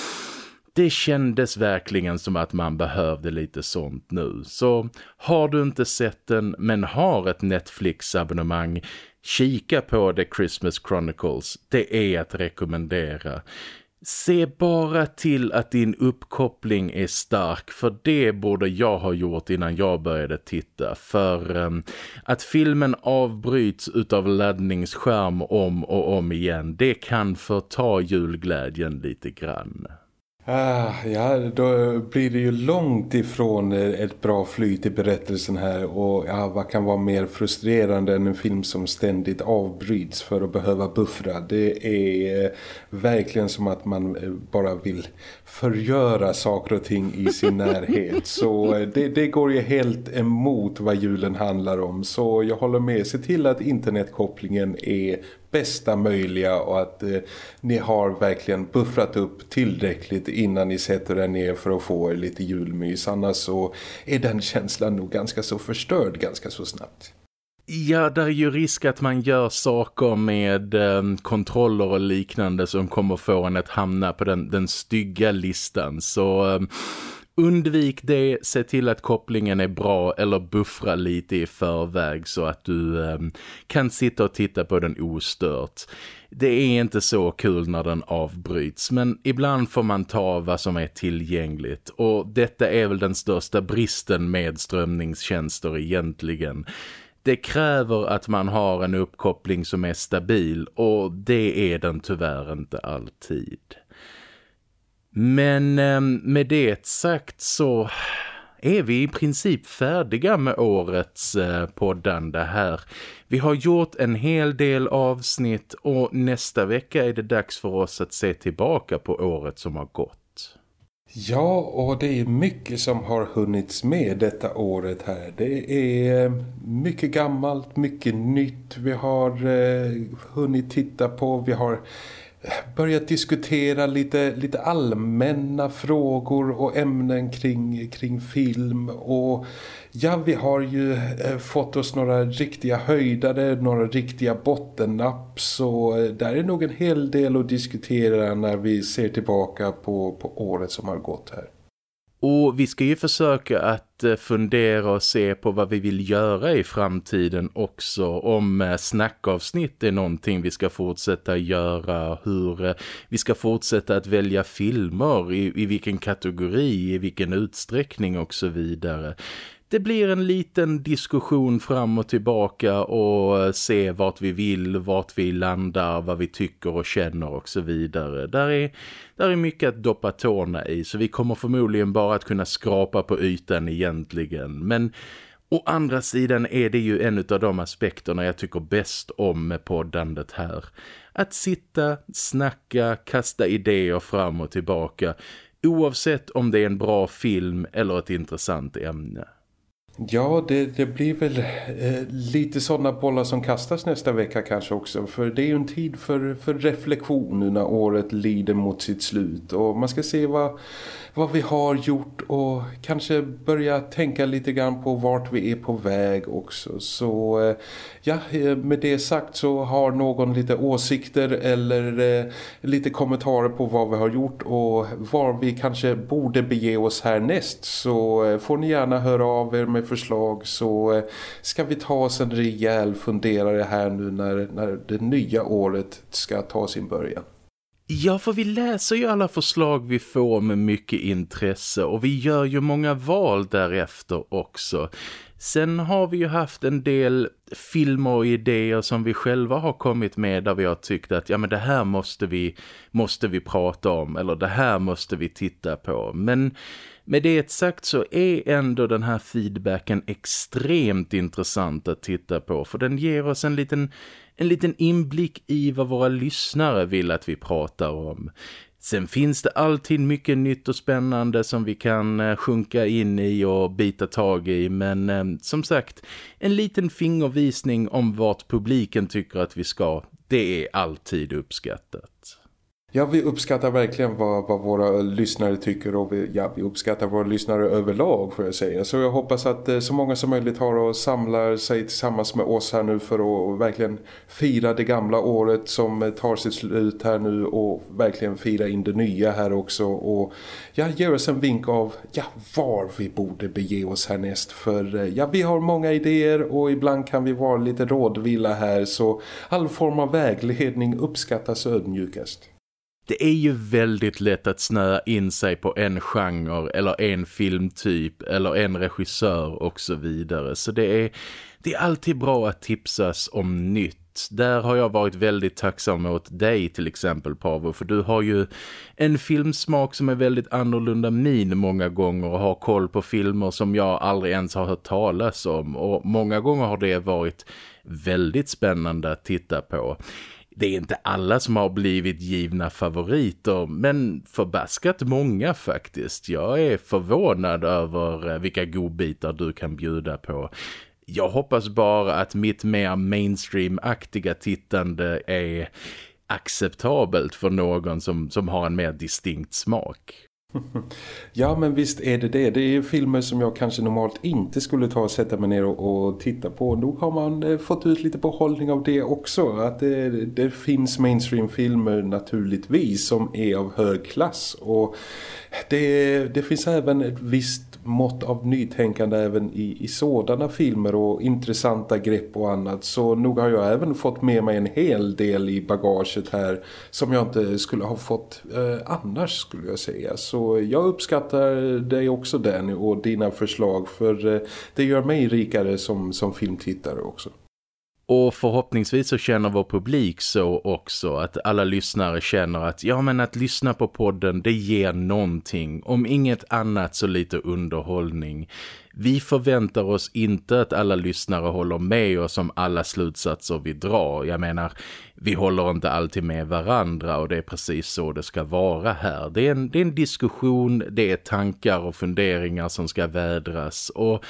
det kändes verkligen som att man behövde lite sånt nu. Så har du inte sett den men har ett Netflix-abonnemang Kika på The Christmas Chronicles, det är att rekommendera. Se bara till att din uppkoppling är stark för det borde jag ha gjort innan jag började titta. För um, att filmen avbryts utav laddningsskärm om och om igen det kan förta julglädjen lite grann. Ah, ja, då blir det ju långt ifrån ett bra flyt i berättelsen här och ja, vad kan vara mer frustrerande än en film som ständigt avbryts för att behöva buffra. Det är eh, verkligen som att man eh, bara vill förgöra saker och ting i sin närhet. Så eh, det, det går ju helt emot vad julen handlar om. Så jag håller med. Se till att internetkopplingen är bästa möjliga och att eh, ni har verkligen buffrat upp tillräckligt innan ni sätter er ner för att få er lite julmys. Annars så är den känslan nog ganska så förstörd ganska så snabbt. Ja, där är ju risk att man gör saker med eh, kontroller och liknande som kommer få en att hamna på den, den stygga listan. Så... Eh, Undvik det, se till att kopplingen är bra eller buffra lite i förväg så att du eh, kan sitta och titta på den ostört. Det är inte så kul när den avbryts men ibland får man ta vad som är tillgängligt och detta är väl den största bristen med strömningstjänster egentligen. Det kräver att man har en uppkoppling som är stabil och det är den tyvärr inte alltid. Men ehm, med det sagt så är vi i princip färdiga med årets eh, poddande här. Vi har gjort en hel del avsnitt och nästa vecka är det dags för oss att se tillbaka på året som har gått. Ja, och det är mycket som har hunnits med detta året här. Det är eh, mycket gammalt, mycket nytt vi har eh, hunnit titta på. Vi har börjat diskutera lite, lite allmänna frågor och ämnen kring, kring film och ja vi har ju eh, fått oss några riktiga höjdare, några riktiga bottennapp så eh, där är nog en hel del att diskutera när vi ser tillbaka på, på året som har gått här. Och vi ska ju försöka att eh, fundera och se på vad vi vill göra i framtiden också. Om eh, snackavsnitt är någonting vi ska fortsätta göra. Hur eh, vi ska fortsätta att välja filmer. I, i vilken kategori, i vilken utsträckning och så vidare det blir en liten diskussion fram och tillbaka och eh, se vart vi vill, vart vi landar, vad vi tycker och känner och så vidare. Där är, där är mycket att doppa tårna i så vi kommer förmodligen bara att kunna skrapa på ytan egentligen. Men å andra sidan är det ju en av de aspekterna jag tycker bäst om med poddandet här. Att sitta, snacka, kasta idéer fram och tillbaka oavsett om det är en bra film eller ett intressant ämne. Ja, det, det blir väl eh, lite sådana bollar som kastas nästa vecka kanske också. För det är ju en tid för, för reflektion nu när året lider mot sitt slut. Och man ska se vad, vad vi har gjort och kanske börja tänka lite grann på vart vi är på väg också. Så eh, ja, eh, med det sagt så har någon lite åsikter eller eh, lite kommentarer på vad vi har gjort och var vi kanske borde bege oss härnäst. Så får ni gärna höra av er med förslag så ska vi ta oss en rejäl funderare här nu när, när det nya året ska ta sin början. Ja, för vi läser ju alla förslag vi får med mycket intresse och vi gör ju många val därefter också. Sen har vi ju haft en del filmer och idéer som vi själva har kommit med där vi har tyckt att ja men det här måste vi, måste vi prata om eller det här måste vi titta på. Men med det sagt så är ändå den här feedbacken extremt intressant att titta på för den ger oss en liten, en liten inblick i vad våra lyssnare vill att vi pratar om. Sen finns det alltid mycket nytt och spännande som vi kan eh, sjunka in i och bita tag i. Men eh, som sagt, en liten fingervisning om vart publiken tycker att vi ska, det är alltid uppskattat. Ja, vi uppskattar verkligen vad, vad våra lyssnare tycker och vi, ja, vi uppskattar våra lyssnare överlag får jag säga. Så jag hoppas att eh, så många som möjligt har och samlar sig tillsammans med oss här nu för att verkligen fira det gamla året som eh, tar sitt slut här nu och verkligen fira in det nya här också. Och ja, ge oss en vink av ja, var vi borde bege oss härnäst. För eh, ja, vi har många idéer och ibland kan vi vara lite rådvilla här så all form av vägledning uppskattas ödmjukast det är ju väldigt lätt att snöa in sig på en genre eller en filmtyp eller en regissör och så vidare. Så det är, det är alltid bra att tipsas om nytt. Där har jag varit väldigt tacksam mot dig till exempel Pavo för du har ju en filmsmak som är väldigt annorlunda min många gånger och har koll på filmer som jag aldrig ens har hört talas om och många gånger har det varit väldigt spännande att titta på det är inte alla som har blivit givna favoriter men förbaskat många faktiskt. Jag är förvånad över eh, vilka godbitar du kan bjuda på. Jag hoppas bara att mitt mer mainstream-aktiga tittande är acceptabelt för någon som, som har en mer distinkt smak. Ja men visst är det det. Det är ju filmer som jag kanske normalt inte skulle ta och sätta mig ner och, och titta på. Nog har man eh, fått ut lite behållning av det också. Att eh, det, det finns mainstreamfilmer naturligtvis som är av hög klass. Och det, det finns även ett visst mått av nytänkande även i, i sådana filmer och intressanta grepp och annat. Så nog har jag även fått med mig en hel del i bagaget här som jag inte skulle ha fått eh, annars skulle jag säga. Så jag uppskattar dig också Danny och dina förslag för eh, det gör mig rikare som, som filmtittare också. Och förhoppningsvis så känner vår publik så också att alla lyssnare känner att ja men att lyssna på podden det ger någonting. Om inget annat så lite underhållning. Vi förväntar oss inte att alla lyssnare håller med oss om alla slutsatser vi drar. Jag menar, vi håller inte alltid med varandra och det är precis så det ska vara här. Det är en, det är en diskussion, det är tankar och funderingar som ska vädras och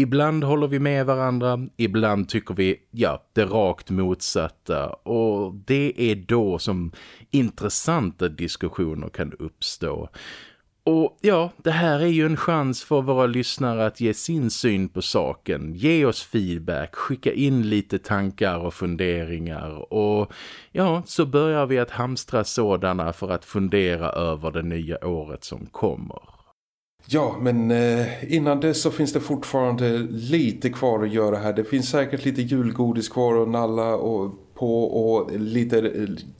Ibland håller vi med varandra, ibland tycker vi, ja, det rakt motsatta. Och det är då som intressanta diskussioner kan uppstå. Och ja, det här är ju en chans för våra lyssnare att ge sin syn på saken. Ge oss feedback, skicka in lite tankar och funderingar. Och ja, så börjar vi att hamstra sådana för att fundera över det nya året som kommer. Ja, men eh, innan dess så finns det fortfarande lite kvar att göra här. Det finns säkert lite julgodis kvar att nalla och på och lite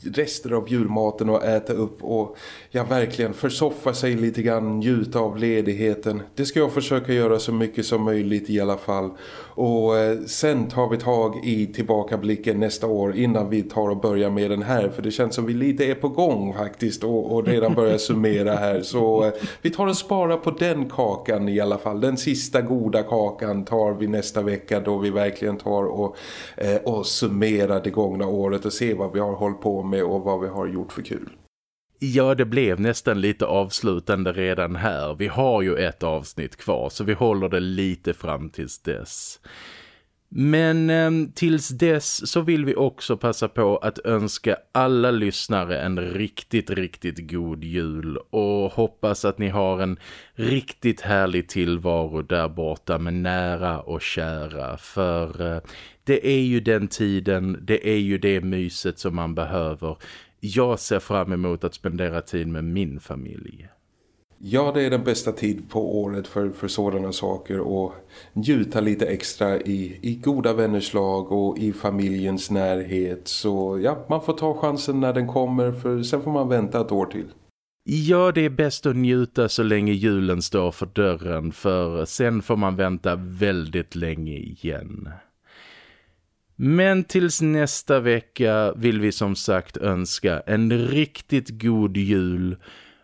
rester av julmaten att äta upp och ja verkligen försoffa sig lite grann, njuta av ledigheten. Det ska jag försöka göra så mycket som möjligt i alla fall. Och eh, sen tar vi tag i tillbakablicken nästa år innan vi tar och börjar med den här. För det känns som vi lite är på gång faktiskt och, och redan börjar summera här. Så eh, vi tar och sparar på den kakan i alla fall. Den sista goda kakan tar vi nästa vecka då vi verkligen tar och, eh, och summerar det gångna året och se vad vi har hållit på med och vad vi har gjort för kul. Ja, det blev nästan lite avslutande redan här. Vi har ju ett avsnitt kvar så vi håller det lite fram tills dess. Men eh, tills dess så vill vi också passa på att önska alla lyssnare en riktigt, riktigt god jul och hoppas att ni har en riktigt härlig tillvaro där borta med nära och kära för eh, det är ju den tiden, det är ju det myset som man behöver jag ser fram emot att spendera tid med min familj. Ja, det är den bästa tid på året för, för sådana saker och njuta lite extra i, i goda vänners lag och i familjens närhet. Så ja, man får ta chansen när den kommer för sen får man vänta ett år till. Ja, det är bäst att njuta så länge julen står för dörren för sen får man vänta väldigt länge igen. Men tills nästa vecka vill vi som sagt önska en riktigt god jul.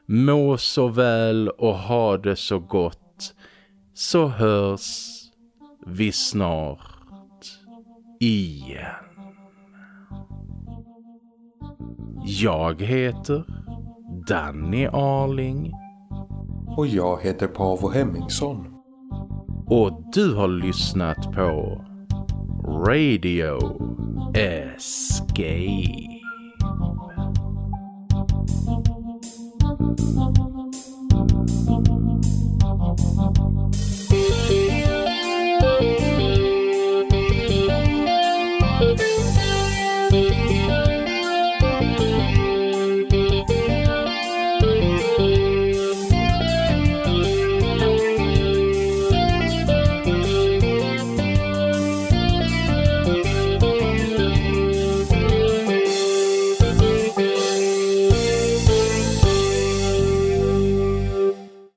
Må så väl och ha det så gott. Så hörs vi snart igen. Jag heter Danny Arling. Och jag heter Pavo Hemmingsson. Och du har lyssnat på Radio Escape.